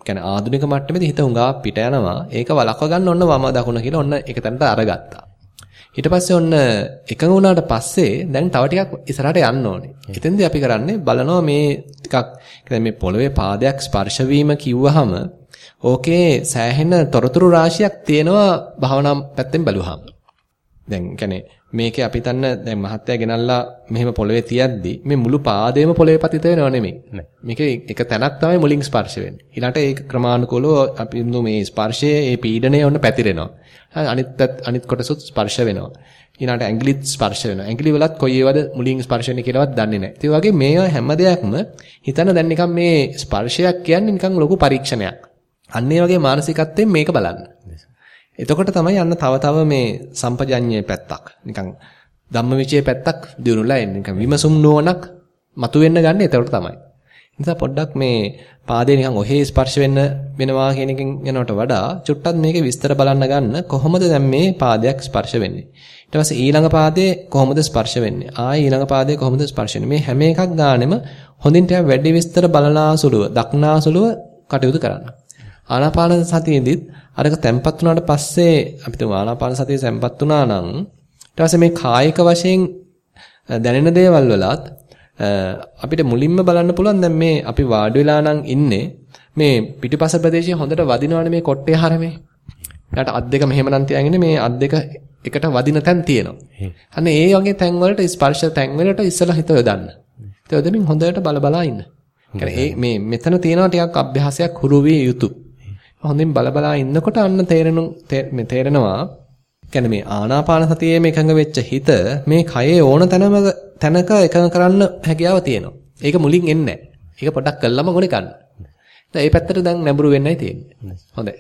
කියන්නේ ආධුනික මට්ටමේදී හිත හුඟා පිට යනවා. ඒක වළක්ව ගන්න ඔන්න වම දකුණ කියලා ඔන්න එක තැනට අරගත්තා. ඊට පස්සේ ඔන්න එකඟ වුණාට පස්සේ දැන් තව ටිකක් ඉස්සරහට යන්න ඕනේ. එතෙන්දී අපි කරන්නේ බලනවා මේ ටිකක් මේ පොළවේ පාදයක් ස්පර්ශ වීම කිව්වහම ඕකේ සෑහෙන තොරතුරු රාශියක් තියෙනවා භාවනා පැත්තෙන් බැලුවාම. දැන් කියන්නේ මේකේ අපි තන්න දැන් මහත්තයා ගෙනල්ලා මෙහෙම පොළවේ තියද්දි මේ මුළු පාදයේම පොළවේ පතිත වෙනව නෙමෙයි. මේක එක තැනක් තමයි මුලින් ස්පර්ශ වෙන්නේ. ඊළඟට ඒක ක්‍රමානුකූලව අපි මේ ස්පර්ශයේ ඒ පීඩනය ඔන්න පැතිරෙනවා. අනිත් අනිත් කොටසුත් ස්පර්ශ වෙනවා. ඊළඟට ඇඟිලිත් ස්පර්ශ වෙනවා. ඇඟිලි වලත් කොයි ඒවාද මුලින් ස්පර්ශ වෙන්නේ කියලාවත් දන්නේ නැහැ. ඒ වගේ මේ හැම දෙයක්ම හිතන දැන් නිකන් මේ ස්පර්ශයක් කියන්නේ නිකන් ලොකු පරීක්ෂණයක්. අන්න ඒ වගේ මානසිකත්වයෙන් මේක බලන්න. එතකොට තමයි යන්න තව තව මේ සම්පජඤ්ඤයේ පැත්තක් නිකන් ධම්මවිචයේ පැත්තක් දිනුලා එන්නේ. නිකන් විමසුම් නුවණක් මතුවෙන්න ගන්න එතකොට තමයි. නිසා පොඩ්ඩක් මේ පාදේ නිකන් ඔහේ ස්පර්ශ වෙන්න වෙනවා කියන එකෙන් යනවට වඩා චුට්ටක් මේකේ විස්තර බලන්න ගන්න කොහොමද දැන් මේ පාදයක් ස්පර්ශ වෙන්නේ. ඊට පස්සේ ඊළඟ පාදේ කොහොමද ස්පර්ශ වෙන්නේ? ආයි ඊළඟ පාදේ කොහොමද ස්පර්ශ වෙන්නේ? මේ හැම එකක් ගානෙම හොඳින් ටිකක් වැඩි විස්තර බලනාසුලුව, දක්නාසුලුව කටයුතු කරන්න. ආනාපාන සතියෙදිත් අරක තැම්පත් වුණාට පස්සේ අපි තුමා ආනාපාන සතිය තැම්පත් වුණා නම් ඊට පස්සේ මේ කායික වශයෙන් දැනෙන දේවල් වලත් අපිට මුලින්ම බලන්න පුළුවන් දැන් මේ අපි වාඩි වෙලා නම් ඉන්නේ මේ පිටිපස ප්‍රදේශයේ හොඳට වදිනවනේ මේ කොට්ටේ හැරමේ. ඊට අත් දෙක මෙහෙම නම් තියාගෙන මේ අත් දෙක එකට වදින තැන් තියෙනවා. අන්න ඒ වගේ තැන් වලට ස්පර්ශ තැන් වලට ඉස්සලා හිත යොදන්න. හිත යොදමින් හොඳට බල බලා ඉන්න. මේ මෙතන තියෙනවා ටිකක් අභ්‍යාසයක් හුරු විය යුතුය. හොඳින් බල බලා ඉන්නකොට අන්න තේරෙනු තේරෙනවා කියන්නේ මේ ආනාපාන සතියේ එකඟ වෙච්ච හිත මේ කයේ ඕන තැනම තැනක එකඟ කරන්න හැකියාව තියෙනවා. ඒක මුලින් එන්නේ නැහැ. ඒක පොඩක් කළාම ගොනේ ගන්න. දැන් මේ පැත්තට දැන් නැඹුරු වෙන්නයි තියෙන්නේ. හොඳයි.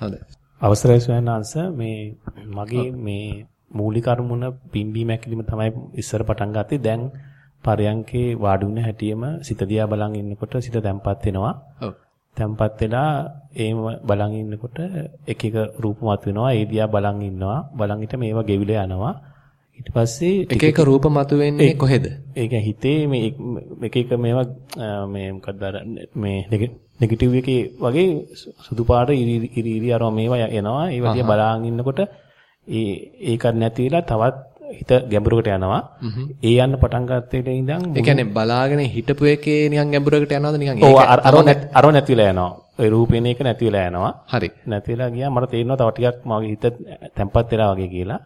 හොඳයි. අවසරයි සයන්ාංශ මේ මගේ මේ මූලික අරමුණ පිම්බීම ඇකිලිම තමයි ඉස්සර පටන් ගත්තේ. දැන් පරයන්කේ වාඩි වුණ හැටියෙම සිත දිහා බලන් ඉන්නකොට සිත තැම්පත් වෙනවා. ඔව්. තැම්පත් වෙලා ඒම බලන් ඉන්නකොට එක එක රූප මත වෙනවා. ඒ දිහා බලන් ඉන්නවා. බලන් හිට මේවා ගෙවිලා යනවා. ඊට පස්සේ එක එක රූප මතුවෙන්නේ කොහෙද? ඒක හිතේ මේ එක එක මේවා මේ මොකක්ද මේ නෙගටිව් එකේ වගේ සුදු පාට ඉරි ඉරි අරම මේවා එනවා. ඒ වගේ බලන් ඉන්නකොට ඒ ඒකත් නැති වෙලා තවත් හිත ගැඹුරකට යනවා. ඒ යන්න පටන් ගත්තේ ඉඳන් ඒ කියන්නේ බලාගෙන හිටපු එකේ නිකන් ගැඹුරකට යනවද නිකන් ඒක අර අර නැති වෙලා යනවා. ওই රූපේන එක නැති වෙලා යනවා. හරි. නැති වෙලා ගියා මට තේරෙනවා තව ටිකක් මගේ හිත තැම්පත් වෙලා වගේ කියලා.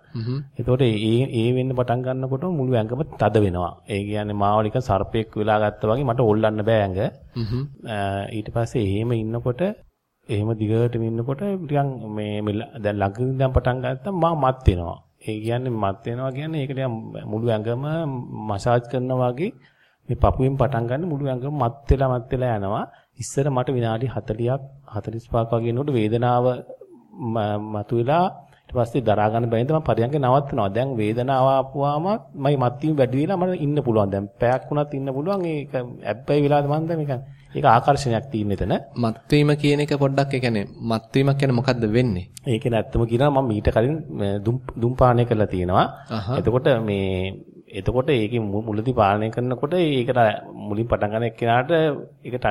එතකොට ඒ ඒ වෙන්න පටන් ගන්නකොට මුළු ඇඟම තද වෙනවා. ඒ කියන්නේ මාව නිකන් සර්පෙක් වෙලා ගත්තා වගේ මට හොල්ලන්න බෑ ඇඟ. ඊට පස්සේ එහෙම ඉන්නකොට එහෙම දිගටම ඉන්නකොට ටිකන් මේ දැන් ළඟින් ඉඳන් පටන් ගත්තාම මා මත් වෙනවා. ඒ කියන්නේ මත් වෙනවා කියන්නේ ඒක මුළු ඇඟම මසාජ් කරනවා වගේ මේ පපුවෙන් පටන් ගන්න මුළු ඇඟම මත් වෙලා මත් වෙලා යනවා. ඉස්සර මට විනාඩි 40ක් 45ක් වගේ යනකොට වේදනාව මතුවලා ඊට පස්සේ දරා ගන්න බැරිද මම පරියන්ක නවත්තනවා. දැන් වේදනාව ආපුවාම මයි මත් වීම වැඩි වෙලා මට ඉන්න පුළුවන්. දැන් පැයක් වුණත් ඉන්න පුළුවන්. ඒක ඇබ්බැහි වෙලාද මන්ද මේක. ඒක ආකර්ෂණයක් තියෙන එතන. මත්වීම කියන එක පොඩ්ඩක් ඒ කියන්නේ මත්වීමක් කියන්නේ මොකද්ද වෙන්නේ? ඒක නැත්තම කියනවා මම මීට කලින් දුම් පානය කරලා තියෙනවා. එතකොට මේ එතකොට ඒකේ මුලදී පාලනය කරනකොට ඒකට මුලින් පටන් ගන්න එක්කෙනාට ඒකට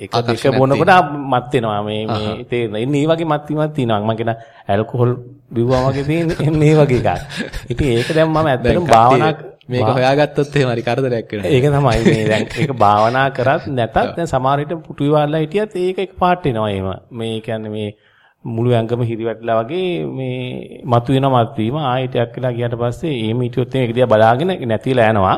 එක දෙක බොනකොට මත් වෙනවා මේ මේ තේරෙන. ඉන්නේ මේ වගේ මත් වීමක් තියෙනවා. මම කියන ඇල්කොහොල් බිව්වා වගේ තියෙන මේ වගේ එකක්. ඉතින් ඒක දැන් මම ඇත්තටම භාවනා මේක හොයාගත්තොත් එහෙම හරි කරදරයක් වෙනවා. ඒක තමයි මේ දැන් ඒක භාවනා කරත් නැතත් දැන් සමහර විට පුටු විවාල්ලා හිටියත් ඒක එක පාට වෙනවා එහෙම. මේ කියන්නේ මේ මුළු ඇඟම හිරිවැටලා වගේ මේ මතු වෙන මත් වීම ආයෙටයක් කියලා ගියාට පස්සේ එහෙම හිටියොත් ඒක දිහා බලාගෙන නැතිලා යනවා.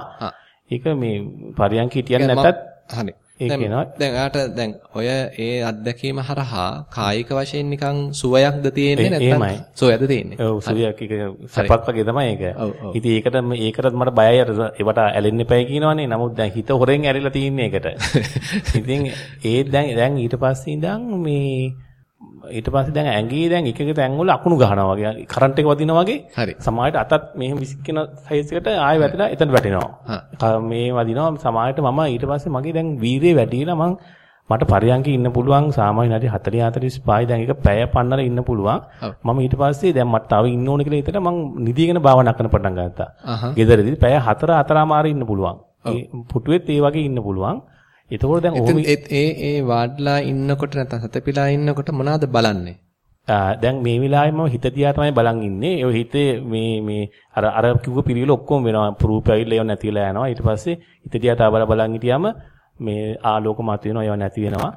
ඒක මේ පරියන්ක හිටියන් නැතත් හරි. ඒක එනවා. දැන් ආට දැන් ඔය ඒ අත්දැකීම හරහා කායික වශයෙන් නිකන් සුවයක්ද තියෙන්නේ නැත්නම් සුවයක්ද තියෙන්නේ? ඔව් සුවයක් එක සපක් වගේ තමයි ඒක. ඉතින් ඒකට ඒකටත් මට බයයි අර ඒවට ඇලෙන්න එපයි කියනවනේ. නමුත් දැන් හිත හොරෙන් ඇරිලා තියෙන්නේ ඒකට. ඉතින් ඒ දැන් දැන් ඊට පස්සේ ඉඳන් මේ ඊට පස්සේ දැන් ඇඟේ දැන් එක එක තැන් වල අකුණු ගහනවා වගේ. කරන්ට් එක වදිනවා වගේ. සමාහයට අතත් මෙහෙම විසිකන සයිස් එකට ආයෙ වැටලා එතන වැටෙනවා. මේ වදිනවා. සමාහයට මම ඊට පස්සේ මගේ දැන් වීරිය වැඩිලා මං මට පරියන්කේ ඉන්න පුළුවන් සාමාන්‍ය නැටි 40 45 දැන් එක පැය පන්නර ඉන්න පුළුවන්. මම ඊට පස්සේ දැන් මට තව ඉන්න ඕන කියලා හිතලා මං නිදිගෙන භාවනා කරන පටන් ගත්තා. ගෙදරදී පැය 4 4මාර ඉන්න පුළුවන්. පුටුවෙත් ඒ වගේ ඉන්න පුළුවන් එතකොට දැන් ඔහොම ඒ ඒ වාඩ්ලා ඉන්නකොට නැත්නම් සතපිලා ඉන්නකොට මොනවද බලන්නේ? දැන් මේ වෙලාවේ මම හිත දිහා තමයි බලන් ඉන්නේ. ඒ හිතේ මේ මේ අර අර කිව්ව පිළිවෙල ඔක්කොම වෙනවා. ප්‍රූප් ඇවිල්ලා ඒව නැතිලා යනවා. ඊට පස්සේ හිත දිහා තා බලන් හිටියාම මේ ආලෝක මත වෙනවා. ඒව නැති වෙනවා.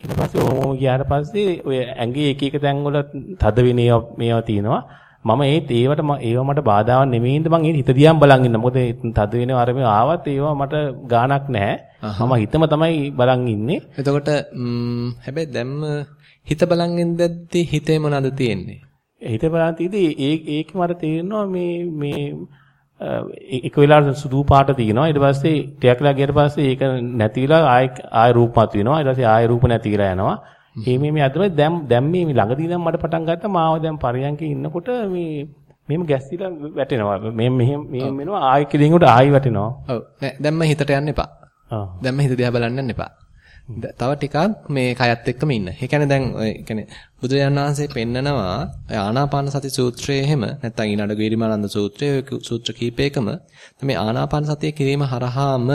ඊට පස්සේ ඔහොම ගියාට පස්සේ ඔය ඇඟේ එක එක තැන් වල තද වෙන මේවා තියෙනවා. මම ඒත් ඒවට ඒව මට බාධාවක් නෙමෙයිද මං ඒ හිත දිහාම බලන් ඉන්න. මොකද තද වෙන අරමේ ආවත් ඒවා මට ගාණක් නැහැ. මම හිතම තමයි බලන් ඉන්නේ. එතකොට හැබැයි දැම්ම හිත බලන් ඉඳද්දි හිතේ මොනවද තියෙන්නේ? හිත බලන් තියදී ඒ ඒක මට තේරෙනවා මේ මේ එක වෙලාවට සුදු පාට තියෙනවා ඊට පස්සේ ටිකක් වෙලා ගියට පස්සේ ඒක නැතිලා ආය ආය රූප මත වෙනවා ඊට පස්සේ ආය රූප නැතිලා යනවා මේ මේ මේ අදමයි දැන් දැන් මේ ළඟදී දැන් මට පටන් ගත්තා මාව දැන් පරියන්කේ ඉන්නකොට මේ මෙහෙම ගැස්සිලා වැටෙනවා. මෙහෙම මෙහෙම මෙහෙම වෙනවා ආයෙ කෙලින්කට ආයෙ වැටෙනවා. ඔව්. නෑ දැන්ම හිතට යන්න එපා. ඔව්. දැන්ම හිත දිහා බලන්න යන්න එපා. තව ටිකක් මේ කයත් එක්කම ඉන්න. ඒ කියන්නේ දැන් ඔය කියන්නේ බුදුරජාණන් වහන්සේ පෙන්නනවා ආනාපාන සති සූත්‍රයේ හැම නැත්නම් ඊනඩ ගිරිමානන්ද සූත්‍රයේ සූත්‍ර කීපයකම මේ ආනාපාන සතිය කිරීම හරහාම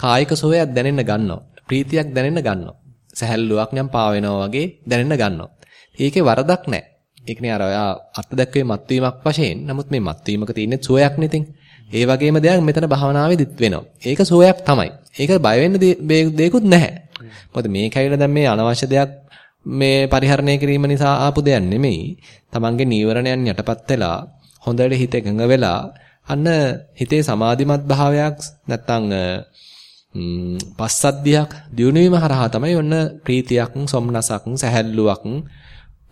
කායික සෝවයක් දැනෙන්න ගන්නවා. ප්‍රීතියක් දැනෙන්න ගන්නවා. සැහැල්ලුවක් නම් පාවෙනවා වගේ දැනෙන්න ගන්නවා. ඒකේ වරදක් නැහැ. ඒකනේ අර ඔයා අත් දැක්වේ මත්වීමක් වශයෙන්. නමුත් මේ මත්වීමක තියෙන සුවයක් නෙතින්. ඒ වගේම දෙයක් මෙතන භාවනාවේදීත් වෙනවා. ඒක සුවයක් තමයි. ඒක බය වෙන්න දෙයක්වත් නැහැ. මොකද මේක ඇවිල්ලා දැන් මේ අනවශ්‍ය දෙයක් මේ පරිහරණය කිරීම නිසා ආපු දෙයක් නෙමෙයි. Tamange නීවරණයන් යටපත් වෙලා හොඳට හිත එකඟ වෙලා අන්න හිතේ සමාධිමත් භාවයක් නැත්තම් පස්සද්ධියක් දියුණු වීම හරහා තමයි ඔන්න ප්‍රීතියක් සොම්නසක් සැහැල්ලුවක්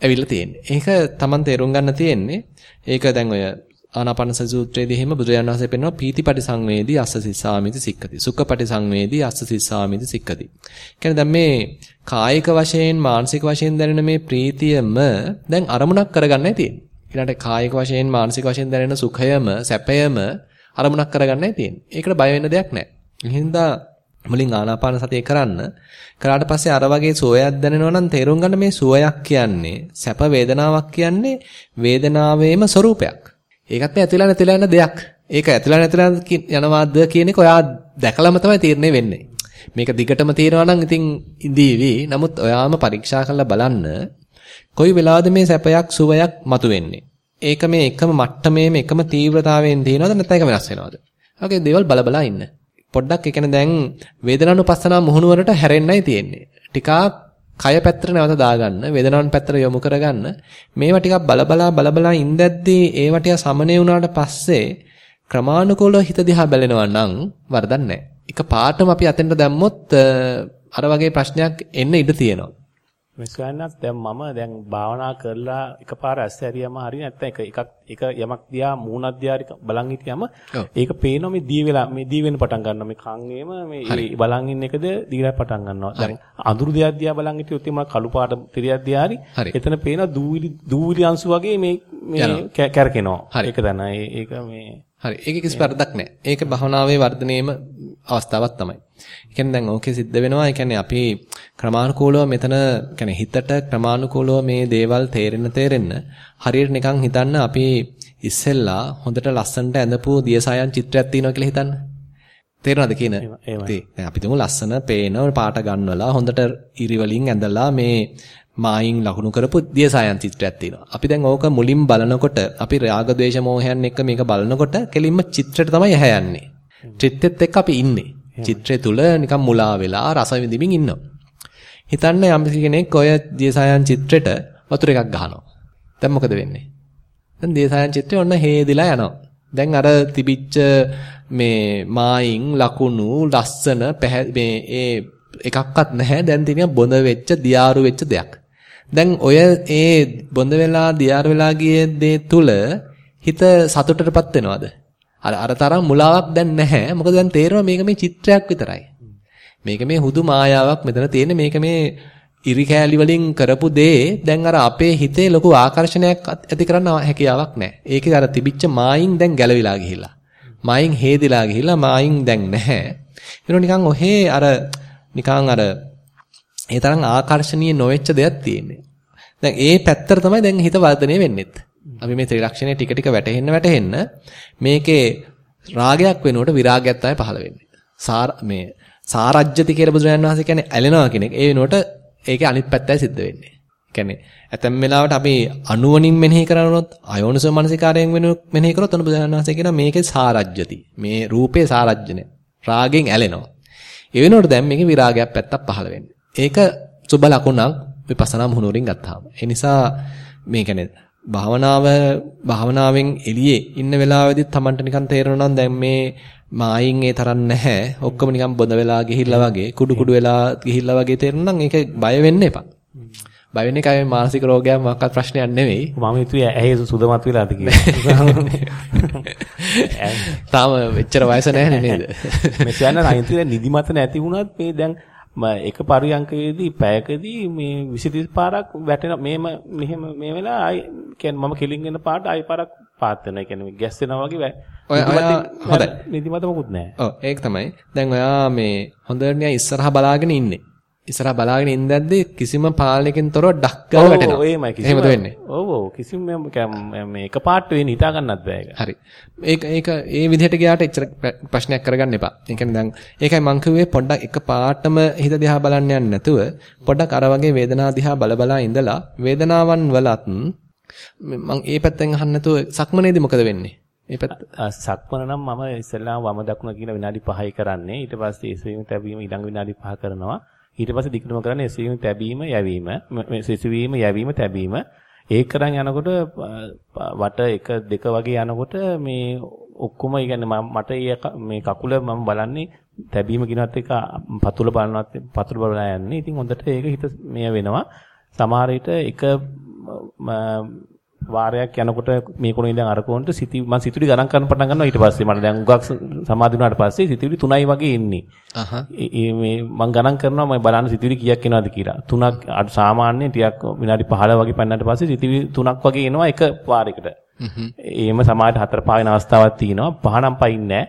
ඇවිල්ලා තියෙන්නේ. ඒක Taman තේරුම් ගන්න තියෙන්නේ. ඒක දැන් ඔය ආනාපාන සූත්‍රයේදී එහෙම බුදුරජාණන් වහන්සේ පෙන්වනවා පීතිපටි සංවේදී අස්ස සිස්සාමිති සික්කති. සුඛපටි සංවේදී අස්ස සිස්සාමිති සික්කති. කියන්නේ දැන් මේ කායික වශයෙන් මානසික වශයෙන් දැනෙන මේ ප්‍රීතියම දැන් අරමුණක් කරගන්නයි තියෙන්නේ. ඊළඟට කායික වශයෙන් මානසික වශයෙන් දැනෙන සුඛයම සැපයම අරමුණක් කරගන්නයි තියෙන්නේ. ඒකට බය වෙන්න දෙයක් නැහැ. එහෙනම් මුලින් ආනාපාන සතිය කරන්න කරාට පස්සේ අර වගේ සුවයක් දැනෙනවා නම් තේරුම් ගන්න මේ සුවයක් කියන්නේ සැප වේදනාවක් කියන්නේ වේදනාවේම ස්වરૂපයක්. ඒකත් ඇතිලා නැතිලා යන දෙයක්. ඒක ඇතිලා නැතිලා යනවාද කියන එක ඔයා දැකලාම තමයි තීරණය වෙන්නේ. මේක දිගටම තියෙනවා නම් ඉතින් ඉදීවි. නමුත් ඔයාම පරීක්ෂා කරලා බලන්න කොයි වෙලාවද මේ සැපයක් සුවයක් මතුවෙන්නේ. ඒක මේ එකම මට්ටමේම එකම තීව්‍රතාවයෙන් තියෙනවද නැත්නම් ඒක වෙනස් වෙනවද? ඔගේ දේවල් බල බලා ඉන්න. පොඩ්ඩක් ඒ කියන්නේ දැන් වේදනානුපස්සනා මුහුණුවරට හැරෙන්නයි තියෙන්නේ. ටිකක් කය පැත්තට නැවත දාගන්න, වේදනාවන් පැත්තට යොමු කරගන්න. මේවා ටිකක් බලබලා බලබලා ඉඳද්දී ඒවා ටික සමනය වුණාට පස්සේ ක්‍රමානුකූලව හිත දිහා බැලෙනවා නම් වරදක් නැහැ. එක පාටම අපි අතෙන්ට දැම්මොත් අර වගේ ප්‍රශ්නයක් එන්න ඉඩ තියෙනවා. මේ ස්වයන්වත් දැන් මම දැන් භාවනා කරලා එකපාර ඇස් ඇරියම හරි නැත්නම් එක එකක් එක යමක් දිහා මූණක් දිහා බලන් හිටියම ඒක පේනවා මේ දී වෙලා මේ දී වෙන පටන් ගන්නවා. මේ කන්ගේම මේ බලන් ඉන්න එකද දීලා පටන් ගන්නවා. දැන් අඳුරු දෙයක් දිහා බලන් හිටියොත් එimhe කළු පාට තිරියක් දිහා හරි එතන පේනවා දූවිලි දූවිලි අංශු වගේ මේ මේ කැරකෙනවා. ඒක තමයි ඒක මේ හරි ඒක කිසි වරදක් නැහැ ඒක භවනාවේ වර්ධනයේම අවස්ථාවක් තමයි ඒ කියන්නේ දැන් ඕකේ සිද්ධ වෙනවා. ඒ කියන්නේ අපි ක්‍රමානුකූලව මෙතන කියන්නේ හිතට ක්‍රමානුකූලව මේ දේවල් තේරෙන්න තේරෙන්න හරියට නිකන් හිතන්න අපි ඉස්සෙල්ලා හොඳට ලස්සනට ඇඳපු දියසායන් චිත්‍රයක් තියෙනවා කියලා හිතන්න. තේරෙනවද කියන? දැන් අපි තුමු ලස්සන පේන පාට ගන්නවලා හොඳට ඉරි වලින් ඇඳලා මේ මායින් ලකුණු කරපු දියසායන් චිත්‍රයක් තියෙනවා. අපි දැන් ඕක මුලින් බලනකොට අපි රාග ద్వේෂ මෝහයන් එක්ක මේක බලනකොට කෙලින්ම චිත්‍රයට තමයි ඇහැ යන්නේ. චිත්තෙත් එක්ක අපි ඉන්නේ. චිත්‍රය තුල නිකන් මුලා වෙලා රස විඳින්මින් ඉන්නවා. හිතන්න යම් කෙනෙක් ඔය දියසයන් චිත්‍රෙට වතුර එකක් ගහනවා. දැන් මොකද වෙන්නේ? දැන් දියසයන් චිත්‍රය ඔන්න හේදිලා යනවා. දැන් අර තිබිච්ච මේ මායින් ලකුණු ලස්සන මේ ඒ එකක්වත් නැහැ. දැන් තියෙන බොඳ වෙච්ච දියාරු වෙච්ච දෙයක්. දැන් ඔය ඒ බොඳ වෙලා දියාරු වෙලා ගියේ දේ තුල හිත සතුටටපත් වෙනවද? අර අර තරම් මුලාවක් දැන් නැහැ. මොකද දැන් තේරෙනවා මේක මේ චිත්‍රයක් විතරයි. මේක මේ හුදු මායාවක් මෙතන තියෙන්නේ මේක මේ ඉරි කෑලි වලින් කරපු දේ දැන් අර අපේ හිතේ ලොකු ආකර්ෂණයක් ඇති කරන්න හැකියාවක් නැහැ. ඒකේ අර තිබිච්ච මායින් දැන් ගැලවිලා ගිහිල්ලා. මායින් හේදිලා ගිහිල්ලා මායින් දැන් නැහැ. ඒක නිකන් ඔහේ අර නිකන් අර ඒ තරම් ආකර්ශනීය නොවෙච්ච දෙයක් තියෙන්නේ. දැන් ඒ පැත්තට තමයි දැන් හිත වර්ධනය වෙන්නේත්. අපි මේ ත්‍රිලක්ෂණය ටික ටික වැටෙන්න වැටෙන්න මේකේ රාගයක් වෙනකොට විරාගයක් තමයි පහළ වෙන්නේ. සාර මේ සාරජ්‍යති කියලා බුදුරජාණන් වහන්සේ කියන්නේ ඇලෙනවා කියන එක. ඒ වෙනකොට ඒකේ අනිත් පැත්තයි සිද්ධ වෙන්නේ. කියන්නේ ඇතැම් වෙලාවට අපි අනුවණින් මෙනෙහි කරනොත් අයෝනිසෝ මනසිකාරයෙන් වෙන මෙනෙහි කරොත් අනු බුදුරජාණන් වහන්සේ කියනවා මේකේ සාරජ්‍යති. මේ රූපේ සාරජ්‍යනේ. රාගෙන් ඇලෙනවා. ඒ වෙනකොට දැන් මේකේ විරාගයක් පැත්තක් පහළ වෙන්නේ. ඒක සුබ ලකුණක් විපස්සනා මුහුණුවරින් ගත්තාම. ඒ නිසා මේ කියන්නේ භාවනාව භාවනාවෙන් එළියේ ඉන්න වෙලාවෙදිත් Tamanට නිකන් තේරෙනවා නම් දැන් මේ මායින් ඒ තරම් නැහැ. ඔක්කොම නිකන් බොඳ වෙලා ගිහිල්ලා වගේ කුඩු කුඩු වෙලා ගිහිල්ලා වගේ තේරෙනවා නම් ඒක බය වෙන්න එපා. බය වෙන්නේ කයි මානසික රෝගයක් මොකක්වත් ප්‍රශ්නයක් නෙවෙයි. මම හිතුවේ ඇහි සුදමත් වෙලාද කියලා. තාම එච්චර වයස නැහැ නේද? මේ කියන්නේ අයිති නිදිමත නැති වුණත් මේ දැන් එක පරියන්කයේදී පැයකදී මේ 20 පාරක් වැටෙන මේම මෙහෙම මේ වෙලා ආයි කියන්නේ මම කෙලින් එන පාට ආයි පාරක් පාත් වෙනවා. කියන්නේ ගැස් වෙනවා වගේ ඔය හොඳයි. නිදිමත මොකුත් නැහැ. ඔව් ඒක තමයි. දැන් ඔයා මේ හොඳට නිකන් ඉස්සරහා බලාගෙන ඉන්නේ. ඉස්සරහා බලාගෙන ඉඳද්දී කිසිම පාලනයකින් තොරව ඩක් ගාලා වැටෙනවා. ඔව් එහෙමයි කිසිම. එහෙමද වෙන්නේ? ඔව් ඔව් කිසිම මේ එක පාට වෙන්නේ හිතා ගන්නත් බෑ ඒක. හරි. ඒක ඒක ඒ විදිහට ගියාට එච්චර ප්‍රශ්නයක් කරගන්න එපා. ඒ කියන්නේ දැන් ඒකයි මං කිව්වේ පොඩ්ඩක් එක පාටම හිත දිහා බලන්න යන්නේ නැතුව පොඩ්ඩක් අර වගේ වේදනාව දිහා බල බලා ඉඳලා වේදනාවන් වලත් මං ඒ පැත්තෙන් අහන්න නැතුව සක්මනේදී මොකද වෙන්නේ? ඒ පැත්ත සක්මන නම් මම ඉස්සෙල්ලාම වම දකුණ කියන විනාඩි 5යි කරන්නේ. ඊට පස්සේ ඒ ස්වීම තැබීම ඊළඟ විනාඩි 5 කරනවා. ඊට පස්සේ දිගටම කරන්නේ එසවීම තැබීම යැවීම එසවීම යැවීම තැබීම ඒක කරන් යනකොට වට එක දෙක වගේ යනකොට මේ ඔක්කොම يعني මට මේ කකුල මම බලන්නේ තැබීම කිනවත් එක පතුල බලනවත් පතුල බලලා යන්නේ. ඉතින් හොඳට ඒක හිත මෙය වෙනවා. සමහර විට එක වාරයක් යනකොට මේ කොන ඉඳන් අර කොනට සිටි මම සිතුවිලි ගණන් කරන්න පටන් ගන්නවා ඊට පස්සේ මට දැන් උගක් සමාධි වුණාට පස්සේ සිතුවිලි 3යි වගේ එන්නේ. අහහ. මේ මම ගණන් කරනවා මම බලන්න සිතුවිලි කීයක් එනවද කියලා. 3ක් සාමාන්‍යයෙන් ටිකක් විනාඩි 15 වගේ පන්නන්නට පස්සේ සිතුවිලි 3ක් වගේ එනවා එක වාරයකට. එහෙම සමාජයට හතර පහ වෙන අවස්ථාවක් තියෙනවා. පහ නම් පයින්නේ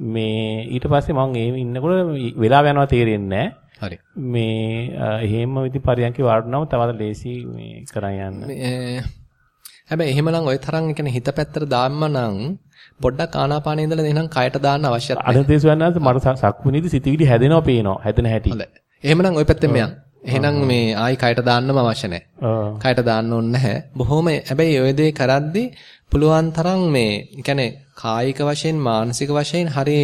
මේ ඊට පස්සේ මම එහෙම ඉන්නකොට වෙලාව යනවා තේරෙන්නේ හරි. මේ එහෙම විදි පරියන්කේ වාඩුනම තවත් ලේසි මේ කරන් යන්න. හැබැයි එහෙමනම් ওই තරම් කියන්නේ හිත පැත්තට දාන්න නම් පොඩ්ඩක් ආනාපානේ ඉඳලා එහෙනම් කයට දාන්න අවශ්‍යත් නැහැ. අද දේශවන්නාත් මට සක්මුනිදි සිතවිලි හැදෙනවා පේනවා. හැදෙන හැටි. හොඳයි. එහෙමනම් ওই පැත්තෙන් මෙයන්. එහෙනම් මේ ආයි කයට දාන්නම අවශ්‍ය නැහැ. කයට දාන්න ඕනේ නැහැ. බොහොම හැබැයි ওই දේ කරද්දී පුළුවන් තරම් මේ කියන්නේ කායික වශයෙන් මානසික වශයෙන් හරි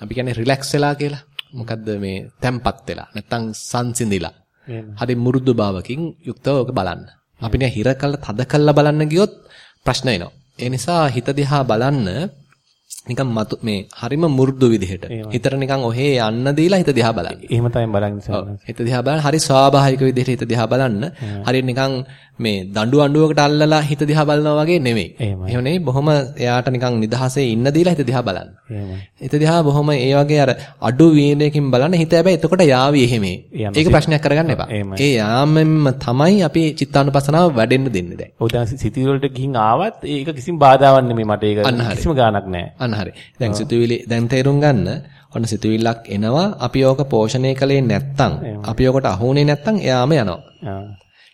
අපි කියන්නේ රිලැක්ස් වෙලා කියලා. මොකද්ද මේ තැම්පත් වෙලා නැත්තම් සංසිඳිලා. හරි මුරුදු භාවකින් යුක්තව ඔක බලන්න. අපිට හිර කළා තද කළා බලන්න ගියොත් ප්‍රශ්න එනවා. ඒ නිසා හිත දිහා බලන්න නිකන් මතු මේ හරිම මු르දු විදිහට හිතට නිකන් ඔහේ යන්න දීලා හිත දිහා බලන්න. එහෙම තමයි බලන්නේ. හිත දිහා බලන්න හරි ස්වාභාවික විදිහට හිත දිහා බලන්න. හරියට නිකන් මේ දඬු අඬුවකට අල්ලලා හිත දිහා බලනවා වගේ නෙමෙයි. එහෙම නෙවෙයි බොහොම එයාට නිකන් නිදහසේ ඉන්න දීලා හිත දිහා බලන්න. හිත දිහා බොහොම ඒ වගේ අර අඩු වීණයකින් බලන්න හිත හැබැයි එතකොට යාවි එහෙමේ. ඒක ප්‍රශ්නයක් කරගන්න එපා. ඒ යාමෙන්ම තමයි අපි චිත්තානුපසනාව වැඩෙන්න දෙන්නේ දැන්. ඔය දැන් සිතිවිලි වලට ගිහින් ආවත් ඒක කිසිම බාධාවක් නෙමෙයි මට ඒක කිසිම ගාණක් නැහැ. හරි. දැන් සිතුවිලි දැන් තේරුම් ගන්න ඔන්න සිතුවිල්ලක් එනවා අපි ඕක පෝෂණය කළේ නැත්තම් අපි ඕකට අහුනේ නැත්තම් එයාම යනවා.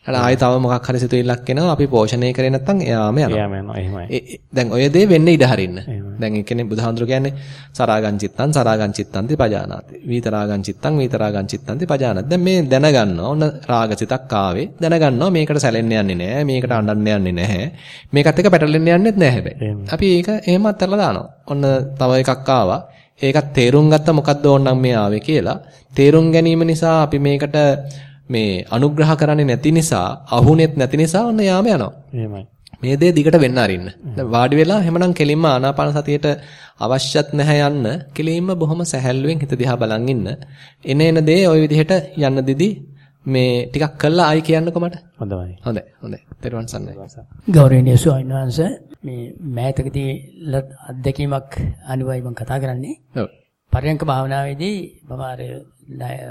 ඊට ආයෙ තව මොකක් හරි සිතුවිල්ලක් එනවා අපි පෝෂණය කරේ නැත්නම් එයාම යනවා. එයාම යනවා එහෙමයි. දැන් ඔය දේ වෙන්න ඉඩ හරින්න. දැන් ඒ කියන්නේ බුදුහාඳුර කියන්නේ සරාගං චිත්තං සරාගං චිත්තන්ති පජානාති. විතරාගං චිත්තං විතරාගං චිත්තන්ති පජානාති. දැන් මේ දැනගන්නවා. ඔන්න රාගසිතක් ආවේ. දැනගන්නවා මේකට සැලෙන්න යන්නේ නැහැ. මේකට අඬන්න යන්නේ නැහැ. මේකත් එක්ක පැටලෙන්න යන්නෙත් නැහැ හැබැයි. අපි ඒක එහෙම අත්හැරලා දානවා. ඔන්න තව එකක් ආවා. ඒකත් තේරුම් ගත්ත මොකද්ද ඕනනම් මේ ආවේ කියලා. තේරුම් ගැනීම නිසා අපි මේකට මේ අනුග්‍රහ කරන්නේ නැති නිසා අහුනෙත් නැති නිසා ඔන්න යාම යනවා. එහෙමයි. මේ දේ දිගට වෙන්න අරින්න. දැන් වාඩි වෙලා එහෙමනම් කෙලින්ම ආනාපාන සතියට අවශ්‍යත් නැහැ යන්න. කෙලින්ම බොහොම සැහැල්ලුවෙන් හිත දිහා බලන් ඉන්න. එන එන දේ ওই විදිහට යන්න දිදි මේ ටිකක් කළා ආයි කියන්නකෝ මට. හොඳයි. හොඳයි. හොඳයි. තෙරුවන් සරණයි. ගෞරවනීය ස්වාමීන් වහන්සේ මේ මෑතකදී අත්දැකීමක් අනුවයි මම කතා කරන්නේ. ඔව්. පරයන්ක භාවනාවේදී මම අර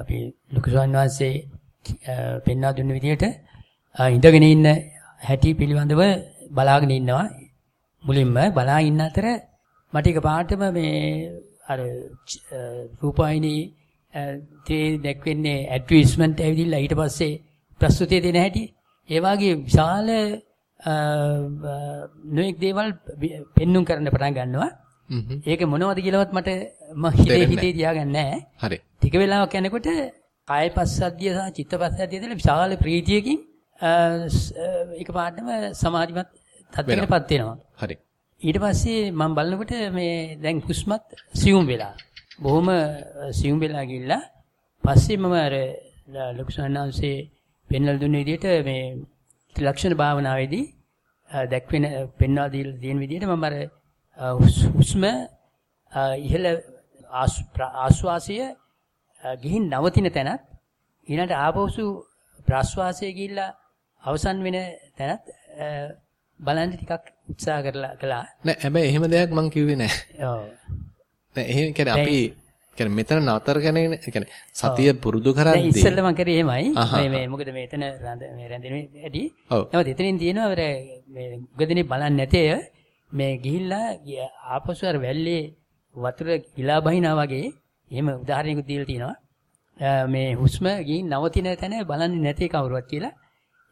අපි ලොකු ස්වාමීන් වහන්සේ පෙන්වා දුන්න විදිහට ඉඳගෙන ඉන්න හැටි පිළිබඳව බලාගෙන ඉන්නවා. මුලින්ම බලා ඉන්න අතර මට එකපාරටම මේ අර රූපాయని තේ දැක්වෙන්නේ ඇඩ්වර්ටයිස්මන්ට් ඇවිදilla ඊට පස්සේ ප්‍රස්තුතිය දෙන හැටි. ඒ වගේ විශාල නොඑක් දේවල් පෙන්눔 කරන්න පටන් ගන්නවා. ඒක මොනවද කියලාවත් මට මම හිතේ හිතේ තියාගන්නේ නැහැ. හරි. ටික වෙලාවක් යනකොට කාය පස්සද්ධිය සහ චිත්ත පස්සද්ධිය දෙල විශාල ප්‍රීතියකින් ඒක පාඩම සමාධිමත් තත්ත්වයකටපත් වෙනවා. හරි. ඊට පස්සේ මම බලනකොට මේ දැන් හුස්මත් සියුම් වෙලා. බොහොම සියුම් වෙලා ගිහිල්ලා පස්සේ මම අර ලොකු සන්නාංශේ පෙන්වලා දුන්න විදිහට මේ ත්‍රිලක්ෂණ භාවනාවේදී දැක්වෙන පෙන්වා දීලා තියෙන විදිහට මම අර හුස්ම ඉහළ ආස්වාසය ගිහින් නවතින තැනත් ඊළඟට ආපහු ප්‍රාශ්වාසය ගිහිල්ලා අවසන් වෙන තැනත් බලන්න ටිකක් උත්සාහ කරලා කළා. නෑ හැබැයි එහෙම දෙයක් මම කිව්වේ නෑ. ඔව්. නෑ එහෙම කියන්නේ අපි කියන්නේ මෙතන නතර කරගෙන කියන්නේ සතිය පුරුදු කරද්දී දැන් ඉස්සෙල්ලා මම කරේ එහෙමයි. මේ මේ මොකද මෙතන මේ රැඳෙන්නේ ඇටි. නමුත් එතනින් තියෙනවා අර මේ උගදිනේ බලන්නේ නැතේ මේ ගිහිල්ලා ආපසු අර වැල්ලේ වතුර ගිලා බහිනා වගේ එහෙම උදාහරණයක් දීලා තිනවා. මේ හුස්ම ගිහින් නවතින තැන බලන්නේ නැති කවුරුවත් කියලා.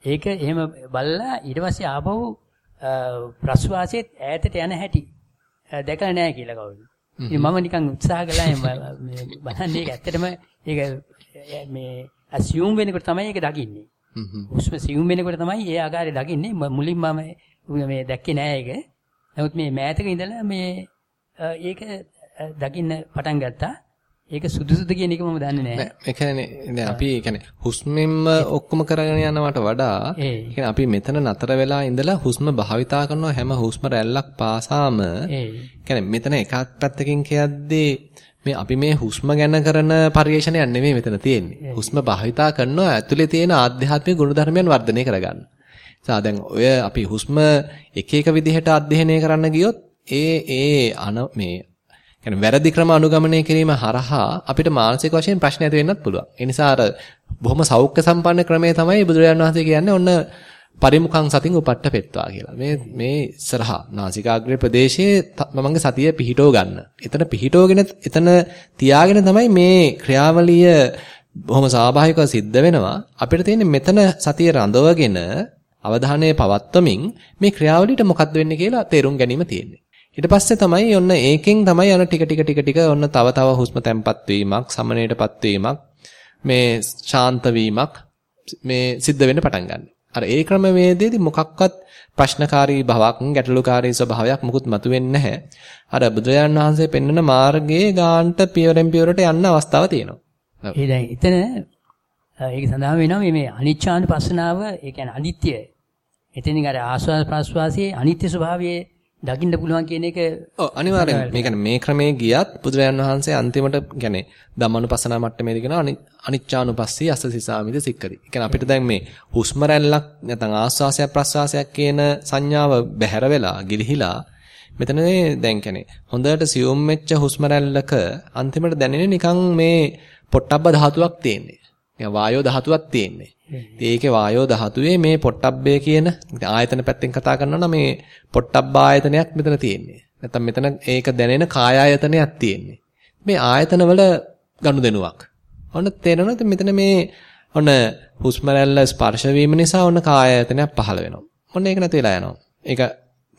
ඒක එහෙම බලලා ඊට පස්සේ ආපහු ප්‍රස්වාසයේත් ඈතට යන හැටි දැකලා නැහැ කියලා කවුරුත්. ඉතින් මම නිකන් උත්සාහ කළා බලන්නේ ඒක ඇත්තටම ඒක මේ assume වෙනකොට තමයි ඒක දකින්නේ. හුස්ම assume වෙනකොට තමයි ඒ ආකාරය දකින්නේ. මුලින්ම මම මේ දැක්කේ නෑ ඒක. නමුත් මේ මෑතක ඉඳලා මේ ඒක දකින්න පටන් ගත්තා. ඒක සුදුසුද කියන එක මම දන්නේ නැහැ. නෑ ඒ කියන්නේ දැන් අපි කියන්නේ හුස්මෙන්ම ඔක්කොම කරගෙන යනවට වඩා ඒ කියන්නේ අපි මෙතන නතර වෙලා ඉඳලා හුස්ම භාවිතා කරන හැම හුස්ම රැල්ලක් පාසාම ඒ කියන්නේ මෙතන එකක් පැත්තකින් කියද්දී මේ අපි මේ හුස්ම ගැන කරන පරිශ්‍රණයක් නෙමෙයි මෙතන තියෙන්නේ. හුස්ම භාවිතා කරනවා ඇතුලේ තියෙන ආධ්‍යාත්මික ගුණධර්මයන් වර්ධනය කරගන්න. සා දැන් ඔය අපි හුස්ම එක එක විදිහට අධ්‍යයනය කරන්න ගියොත් ඒ ඒ අන මේ කියන්නේ වැරදි ක්‍රම අනුගමනය කිරීම හරහා අපිට මානසික වශයෙන් ප්‍රශ්න ඇති වෙන්නත් පුළුවන්. ඒ නිසා අර බොහොම සෞඛ්‍ය සම්පන්න ක්‍රමය තමයි බුදුරජාණන් වහන්සේ කියන්නේ ඔන්න පරිමුඛං සතින් උපට්ඨ පෙත්වා කියලා. මේ මේ ඉස්සරහා නාසිකාග්‍රේ ප්‍රදේශයේ මමගේ සතිය පිහිටව ගන්න. එතන පිහිටවගෙන එතන තියාගෙන තමයි මේ ක්‍රියාවලිය බොහොම ස්වාභාවිකව සිද්ධ වෙනවා. අපිට තියෙන්නේ මෙතන සතිය රඳවගෙන අවධානය පවත්වමින් මේ ක්‍රියාවලියට මොකක්ද වෙන්නේ කියලා තේරුම් ගැනීම තියෙන්නේ. ඊට පස්සේ තමයි ඔන්න ඒකෙන් තමයි යන ටික ටික ටික ටික ඔන්න තව තව හුස්ම තැම්පත් වීමක් සමනයටපත් වීමක් මේ ශාන්ත වීමක් මේ සිද්ධ වෙන්න පටන් ගන්න. අර ඒ ක්‍රමවේදයේදී මොකක්වත් ප්‍රශ්නකාරී බවක් ගැටලුකාරී ස්වභාවයක් මුකුත් මතුවෙන්නේ නැහැ. අර බුදුරජාණන් වහන්සේ පෙන්වන මාර්ගයේ ගාන්ට පියවරෙන් පියවරට යන්න අවස්ථාව තියෙනවා. ඒ දැන් එතන ඒක සඳහන් වෙනවා මේ අනිච්චානුපස්සනාව ඒ කියන්නේ අනිත්‍ය. එතනින් අර ආස්වාද ප්‍රස්වාසයේ අනිත්‍ය ස්වභාවයේ දකින්න පුළුවන් කියන එක ඔව් අනිවාර්යෙන් මේ කියන්නේ මේ ක්‍රමයේ ගියත් බුදුරජාන් වහන්සේ අන්තිමට කියන්නේ ධම්මනුපස්සනා මට්ටමේදී කියන අනිච්චානුපස්සී අස්සසිසාමිද සික්කති. කියන්නේ අපිට දැන් මේ හුස්ම රැල්ලක් නැත්නම් ආස්වාසයක් ප්‍රස්වාසයක් කියන සංඥාව බැහැර වෙලා ගිලිහිලා මෙතන දැන් කියන්නේ හොඳට සියුම් වෙච්ච හුස්ම රැල්ලක අන්තිමට දැනෙන්නේ නිකන් මේ පොට්ටබ්බ ධාතුවක් තියෙන්නේ. නිකන් වායෝ ධාතුවක් තියෙන්නේ. ඒකේ වායෝ ධාතුවේ මේ පොට්ටබ්බේ කියන ආයතන පැත්තෙන් කතා කරනවා නම් මේ පොට්ටබ්බ ආයතනයක් මෙතන තියෙන්නේ. නැත්තම් මෙතන ඒක දැනෙන කාය ආයතනයක් තියෙන්නේ. මේ ආයතන වල ගනුදෙනුවක්. ඔන්න තේරෙනවද මෙතන මේ ඔන්න හුස්ම රැල්ල ස්පර්ශ වීම නිසා ඔන්න කාය ආයතනයක් පහළ වෙනවා. ඔන්න ඒක නැති වෙලා යනවා. ඒක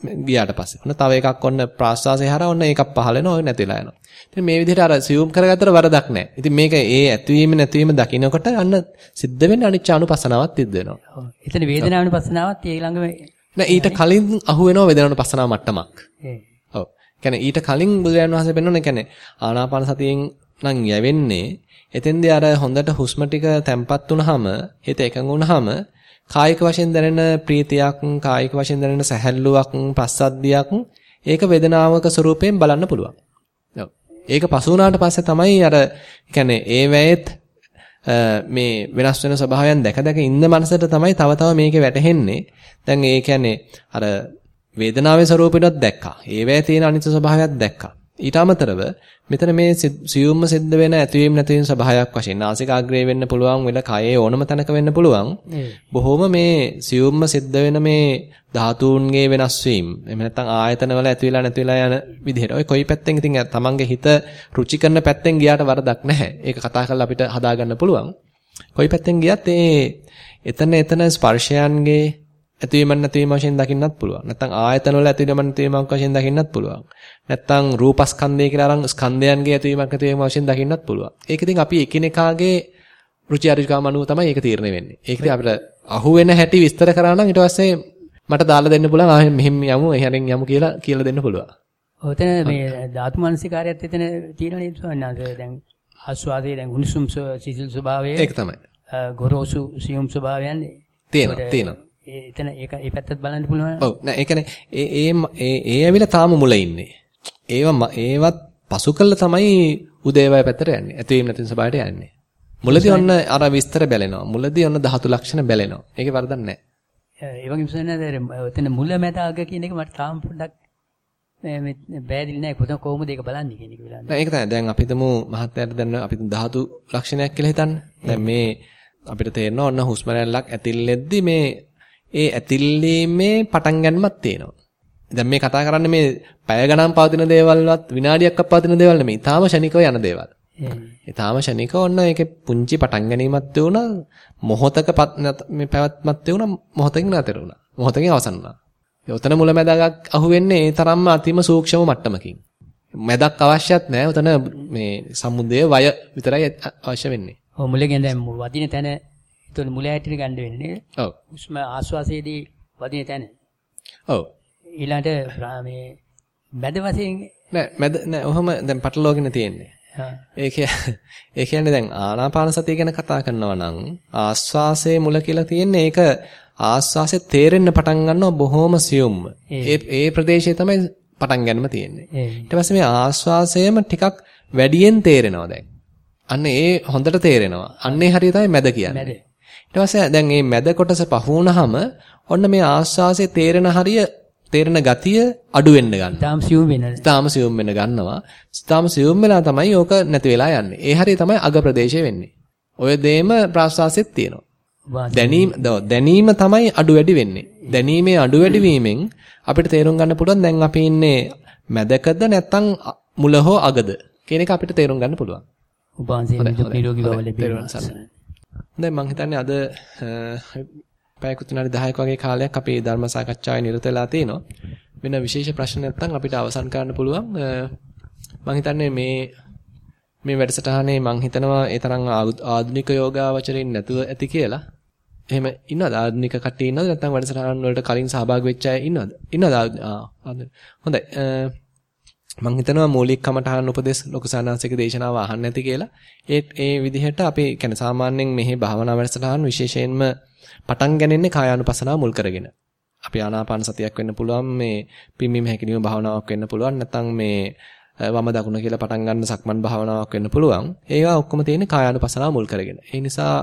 ගියාට පස්සේ. ඔන්න තව එකක් ඔන්න ප්‍රාශ්වාසය හරහා ඔන්න ඒකක් පහළ වෙනවා. ඔය නැතිලා යනවා. ඉතින් මේ විදිහට අර සියුම් කරගත්තට වරදක් නැහැ. ඉතින් මේක ඒ ඇතිවීම නැතිවීම දකින්නකොට අන්න සිද්ධ වෙන්නේ අනිච්චානුපස්සනාවක් සිද්ධ වෙනවා. ඔව්. එතන වේදනානුපස්සනාවත් ඒ ළඟම නෑ ඊට කලින් අහු වෙනවා වේදනානුපස්සනාව මට්ටමක්. ඔව්. කියන්නේ ඊට කලින් බුදුරජාණන් වහන්සේ පෙන්වන්නේ කියන්නේ ආනාපාන සතියෙන් නම් යවෙන්නේ එතෙන්දී අර හොඳට හුස්ම ටික තැම්පත් වුනහම හිත එකඟ වුනහම කායික වශයෙන් දැනෙන ප්‍රීතියක් කායික වශයෙන් දැනෙන සැහැල්ලුවක් පස්සද්ධියක් ඒක වේදනාවක ස්වරූපයෙන් බලන්න පුළුවන්. ඒක පසු වුණාට පස්සේ තමයි අර කියන්නේ ඒ වැයෙත් මේ වෙනස් වෙන ස්වභාවයන් දැක දැක ඉන්න මනසට තමයි තව තව මේකේ වැටහෙන්නේ. දැන් ඒ කියන්නේ අර වේදනාවේ ස්වરૂපෙටත් දැක්කා. ඒ වැයේ තියෙන අනිත්‍ය ස්වභාවයක් දැක්කා. ඊට අමතරව මෙතන මේ සියුම්ම සිද්ධ වෙන ඇතිවීම නැතිවීම සබහායක් වශයෙන් නාසිකාග්‍රේ වෙන්න පුළුවන් වෙන කයේ ඕනම තැනක වෙන්න පුළුවන්. බොහොම මේ සියුම්ම සිද්ධ වෙන මේ ධාතුන්ගේ වෙනස් වීම. එහෙම නැත්නම් ආයතන වල ඇති වෙලා නැති වෙලා යන විදිහට. ඔය කොයි පැත්තෙන් ඉතින් තමන්ගේ හිත රුචි කරන පැත්තෙන් ගියාට වරදක් නැහැ. ඒක කතා කරලා අපිට හදාගන්න පුළුවන්. කොයි පැත්තෙන් ගියත් ඒ එතන එතන ස්පර්ශයන්ගේ ඇතිවීම නැතිවීම වශයෙන් දකින්නත් පුළුවන්. නැත්නම් ආයතන වල ඇතිවීම නැතිවීමක් වශයෙන් දකින්නත් පුළුවන්. නැත්නම් රූපස්කන්ධය කියලා අරන් ස්කන්ධයන්ගේ ඇතිවීමක් නැතිවීම වශයෙන් දකින්නත් පුළුවන්. ඒක ඉතින් අපි එකිනෙකාගේ රුචි අරුචිකම අනුව තමයි ඒක තීරණය වෙන්නේ. ඒක ඉතින් අපිට අහු වෙන හැටි විස්තර කරා නම් ඊට පස්සේ මට දාලා දෙන්න පුළුවන් ආ මෙහෙම යමු එහෙරෙන් යමු කියලා කියලා දෙන්න පුළුවන්. ඔතන මේ ධාතු මනසිකාරයත් එතන තියෙනනේ ස්වාමීන් දැන් ආස්වාදයේ දැන් උණුසුම් සිසිල් ස්වභාවය ඒක තමයි. ගොරෝසු සියුම් ස්වභාවයන් තියෙනවා තියෙනවා. එතන ඒක ඒ පැත්තත් බලන්න පුළුවන්. ඔව් නෑ ඒ කියන්නේ ඒ ඒ ඒ ඇවිල්ලා තාම මුල ඉන්නේ. ඒව ඒවත් පසු කළා තමයි උදේවය පැත්තට යන්නේ. ඇතවීම නැතින සබයට යන්නේ. මුලදී ඔන්න අර විස්තර බැලෙනවා. මුලදී ඔන්න ධාතු ලක්ෂණ බැලෙනවා. ඒකේ වරදක් නෑ. ඒ වගේම සෙන්නද එතන මුල මැද අග කියන එක මට තාම පොඩ්ඩක් මේ බෑදිලි නෑ කොහොම කොහොමද ඒක බලන්නේ කියන එක විලාන්නේ. නෑ ඒක තමයි. දැන් අපි හිතමු මහත්යට දැන් අපි ධාතු ලක්ෂණයක් කියලා හිතන්න. දැන් මේ අපිට තේරෙනවා ඔන්න හුස්ම රැල්ලක් ඇතිල්ලෙද්දි මේ ඒ ඇතිල්ලීමේ පටන් ගන්නමක් තියෙනවා. දැන් මේ කතා කරන්නේ මේ පැය ගණන් පවතින දේවල්වත් විනාඩියක්වත් පවතින දේවල් නෙමෙයි. ඊටාම ෂණිකව යන දේවල්. ඊටාම ෂණිකව ඔන්න ඒකේ පුංචි පටන් ගැනීමක් වුණා. මොහොතක මේ පැවැත්මක් වුණා. මොහොතකින් නතර වුණා. මොහොතකින් අවසන් වුණා. උතන මුලැමැදක් අහුවෙන්නේ ඒ තරම්ම අතිම සූක්ෂම මට්ටමකින්. මැදක් අවශ්‍යත් නැහැ. උතන මේ සමුදේ වය විතරයි අවශ්‍ය වෙන්නේ. ඔව් මුලෙන් දැන් වදින තැන එතකොට මුල ඇටින ගන්න වෙන්නේ? ඔව්. උස්ම ආශ්වාසයේදී වදින තැන. ඔව්. ඊළඟට මේ මැද වශයෙන් නෑ මැද නෑ ඔහම දැන් පටලවාගෙන තියෙන්නේ. ඒක ඒ කියන්නේ දැන් ආනාපාන සතිය ගැන කතා කරනවා නම් ආස්වාසයේ මුල කියලා තියෙන්නේ ඒක ආස්වාසයේ තේරෙන්න පටන් ගන්නවා බොහොම සියුම්ම. ඒ ඒ ප්‍රදේශයේ තමයි පටන් ගන්නම තියෙන්නේ. ඊට පස්සේ මේ ආස්වාසයම ටිකක් වැඩියෙන් තේරෙනවා දැන්. අන්න ඒ හොඳට තේරෙනවා. අන්න ඒ හරිය තමයි මැද කියන්නේ. ඊට පස්සේ දැන් මේ මැද කොටස පහ වුණාම ඔන්න මේ ආස්වාසේ තේරෙන හරිය තේරෙන ගතිය අඩු වෙන්න ගන්නවා. තාම සියුම් වෙනවා. තාම සියුම් වෙන්න ගන්නවා. තාම සියුම් වෙලා තමයි ඕක නැති වෙලා යන්නේ. ඒ හරිය තමයි අග ප්‍රදේශය වෙන්නේ. ඔය දෙයම ප්‍රාශ්වාසෙත් තියෙනවා. දැනීම දැනීම තමයි අඩු වැඩි වෙන්නේ. දැනීමේ අඩු වැඩි වීමෙන් අපිට තේරුම් ගන්න පුළුවන් දැන් අපි ඉන්නේ මැදකද නැත්නම් මුල හෝ අගද කියන එක අපිට තේරුම් ගන්න පුළුවන්. උපාන්සේ නිරෝගී බව ලැබෙනවා. දැන් මම හිතන්නේ අද පැයකුත් විනාඩි 10ක වගේ කාලයක් අපි ධර්ම සාකච්ඡාවේ නිරත වෙලා තිනවා. වෙන විශේෂ ප්‍රශ්න නැත්නම් අපිට අවසන් කරන්න පුළුවන්. මම හිතන්නේ මේ මේ වැඩසටහනේ මම හිතනවා ඒ තරම් ආධුනික යෝගාවචරින් නැතුව ඇති කියලා. එහෙම ඉන්නවද ආධුනික කට්ටිය ඉන්නවද නැත්නම් වැඩසටහන් වලට කලින් සහභාගී වෙච්ච අය ඉන්නවද? ඉන්නවද? ආ හොඳයි. මම හිතනවා මූලික කමඨහන් උපදේශ ලොකු සානාසික දේශනාව අහන්න නැති කියලා. ඒ ඒ විදිහට අපි කියන්නේ සාමාන්‍යයෙන් මෙහි භාවනා වැඩසටහන් විශේෂයෙන්ම පටන් ගන්නන්නේ කායානුපසනාව මුල් කරගෙන. අපි ආනාපාන සතියක් වෙන්න පුළුවන් මේ පිම්මීම හැකිලිම භාවනාවක් වෙන්න පුළුවන් නැත්නම් මේ වම දකුණ කියලා පටන් ගන්න සක්මන් භාවනාවක් වෙන්න පුළුවන්. ඒවා ඔක්කොම තියෙන්නේ කායානුපසනාව මුල් කරගෙන. ඒ නිසා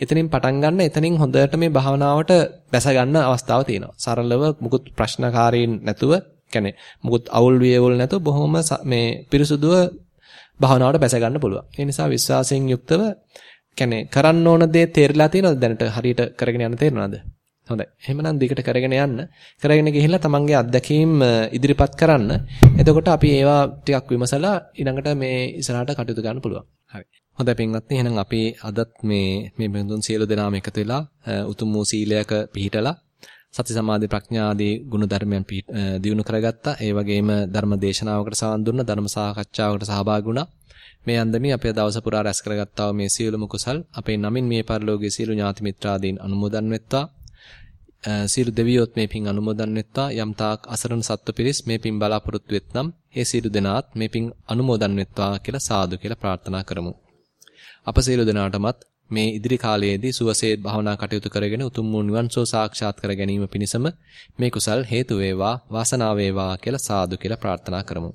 එතනින් පටන් ගන්න එතනින් හොඳට මේ භාවනාවට බැස ගන්න අවස්ථාව තියෙනවා. සරලව මුකුත් ප්‍රශ්නකාරීන් නැතුව, කියන්නේ මොකුත් අවුල් වියවුල් නැතුව බොහොම මේ පිරිසුදුව භාවනාවට බැස ගන්න පුළුවන්. ඒ නිසා විශ්වාසයෙන් යුක්තව කියන්නේ කරන්න ඕන දේ තේරලා තියෙනවද දැනට හරියට කරගෙන යන්න තේරෙනවද? හොඳයි. එහෙමනම් දිගට කරගෙන යන්න. කරගෙන ගිහිල්ලා තමන්ගේ අත්දැකීම් ඉදිරිපත් කරන්න. එතකොට අපි ඒවා ටිකක් විමසලා ඊළඟට මේ ඉස්සරහට කටයුතු ගන්න පුළුවන්. හරි. හොඳයි පින්වත්නි. එහෙනම් අපි අදත් මේ මේ බඳුන් සියලු දෙනාම එකතු වෙලා උතුම් වූ සීලයක පිහිටලා සති සමාධි ප්‍රඥා ආදී ගුණ ධර්මයන් දියුණු කරගත්තා. ඒ වගේම ධර්ම දේශනාවකට සවන් දුන්න ධර්ම සාකච්ඡාවකට සහභාගී වුණා. මේ අන්දමින් අපේ දවස පුරා රැස් කරගත්තා මේ සියලුම කුසල් අපේ නමින් මේ පරිලෝකයේ සියලු ඥාති මිත්‍රාදීන් අනුමෝදන් වෙත්තා. සියලු දෙවියොත් මේ පින් අනුමෝදන් වෙත්තා. යම් තාක් අසරණ සත්ව පිරිස් මේ පින් බලාපොරොත්තු වෙත්නම් ඒ සියලු දෙනාත් මේ පින් අනුමෝදන් වෙත්වා කියලා සාදු කියලා ප්‍රාර්ථනා කරමු. අප සියලු දෙනාටමත් මේ ඉදිරි කාලයේදී සුවසේ භාවනා කටයුතු කරගෙන උතුම් වූ නිවන් සුව සාක්ෂාත් කර ගැනීම පිණිසම මේ කුසල් හේතු වේවා වාසනාව වේවා කියලා සාදු කියලා ප්‍රාර්ථනා කරමු.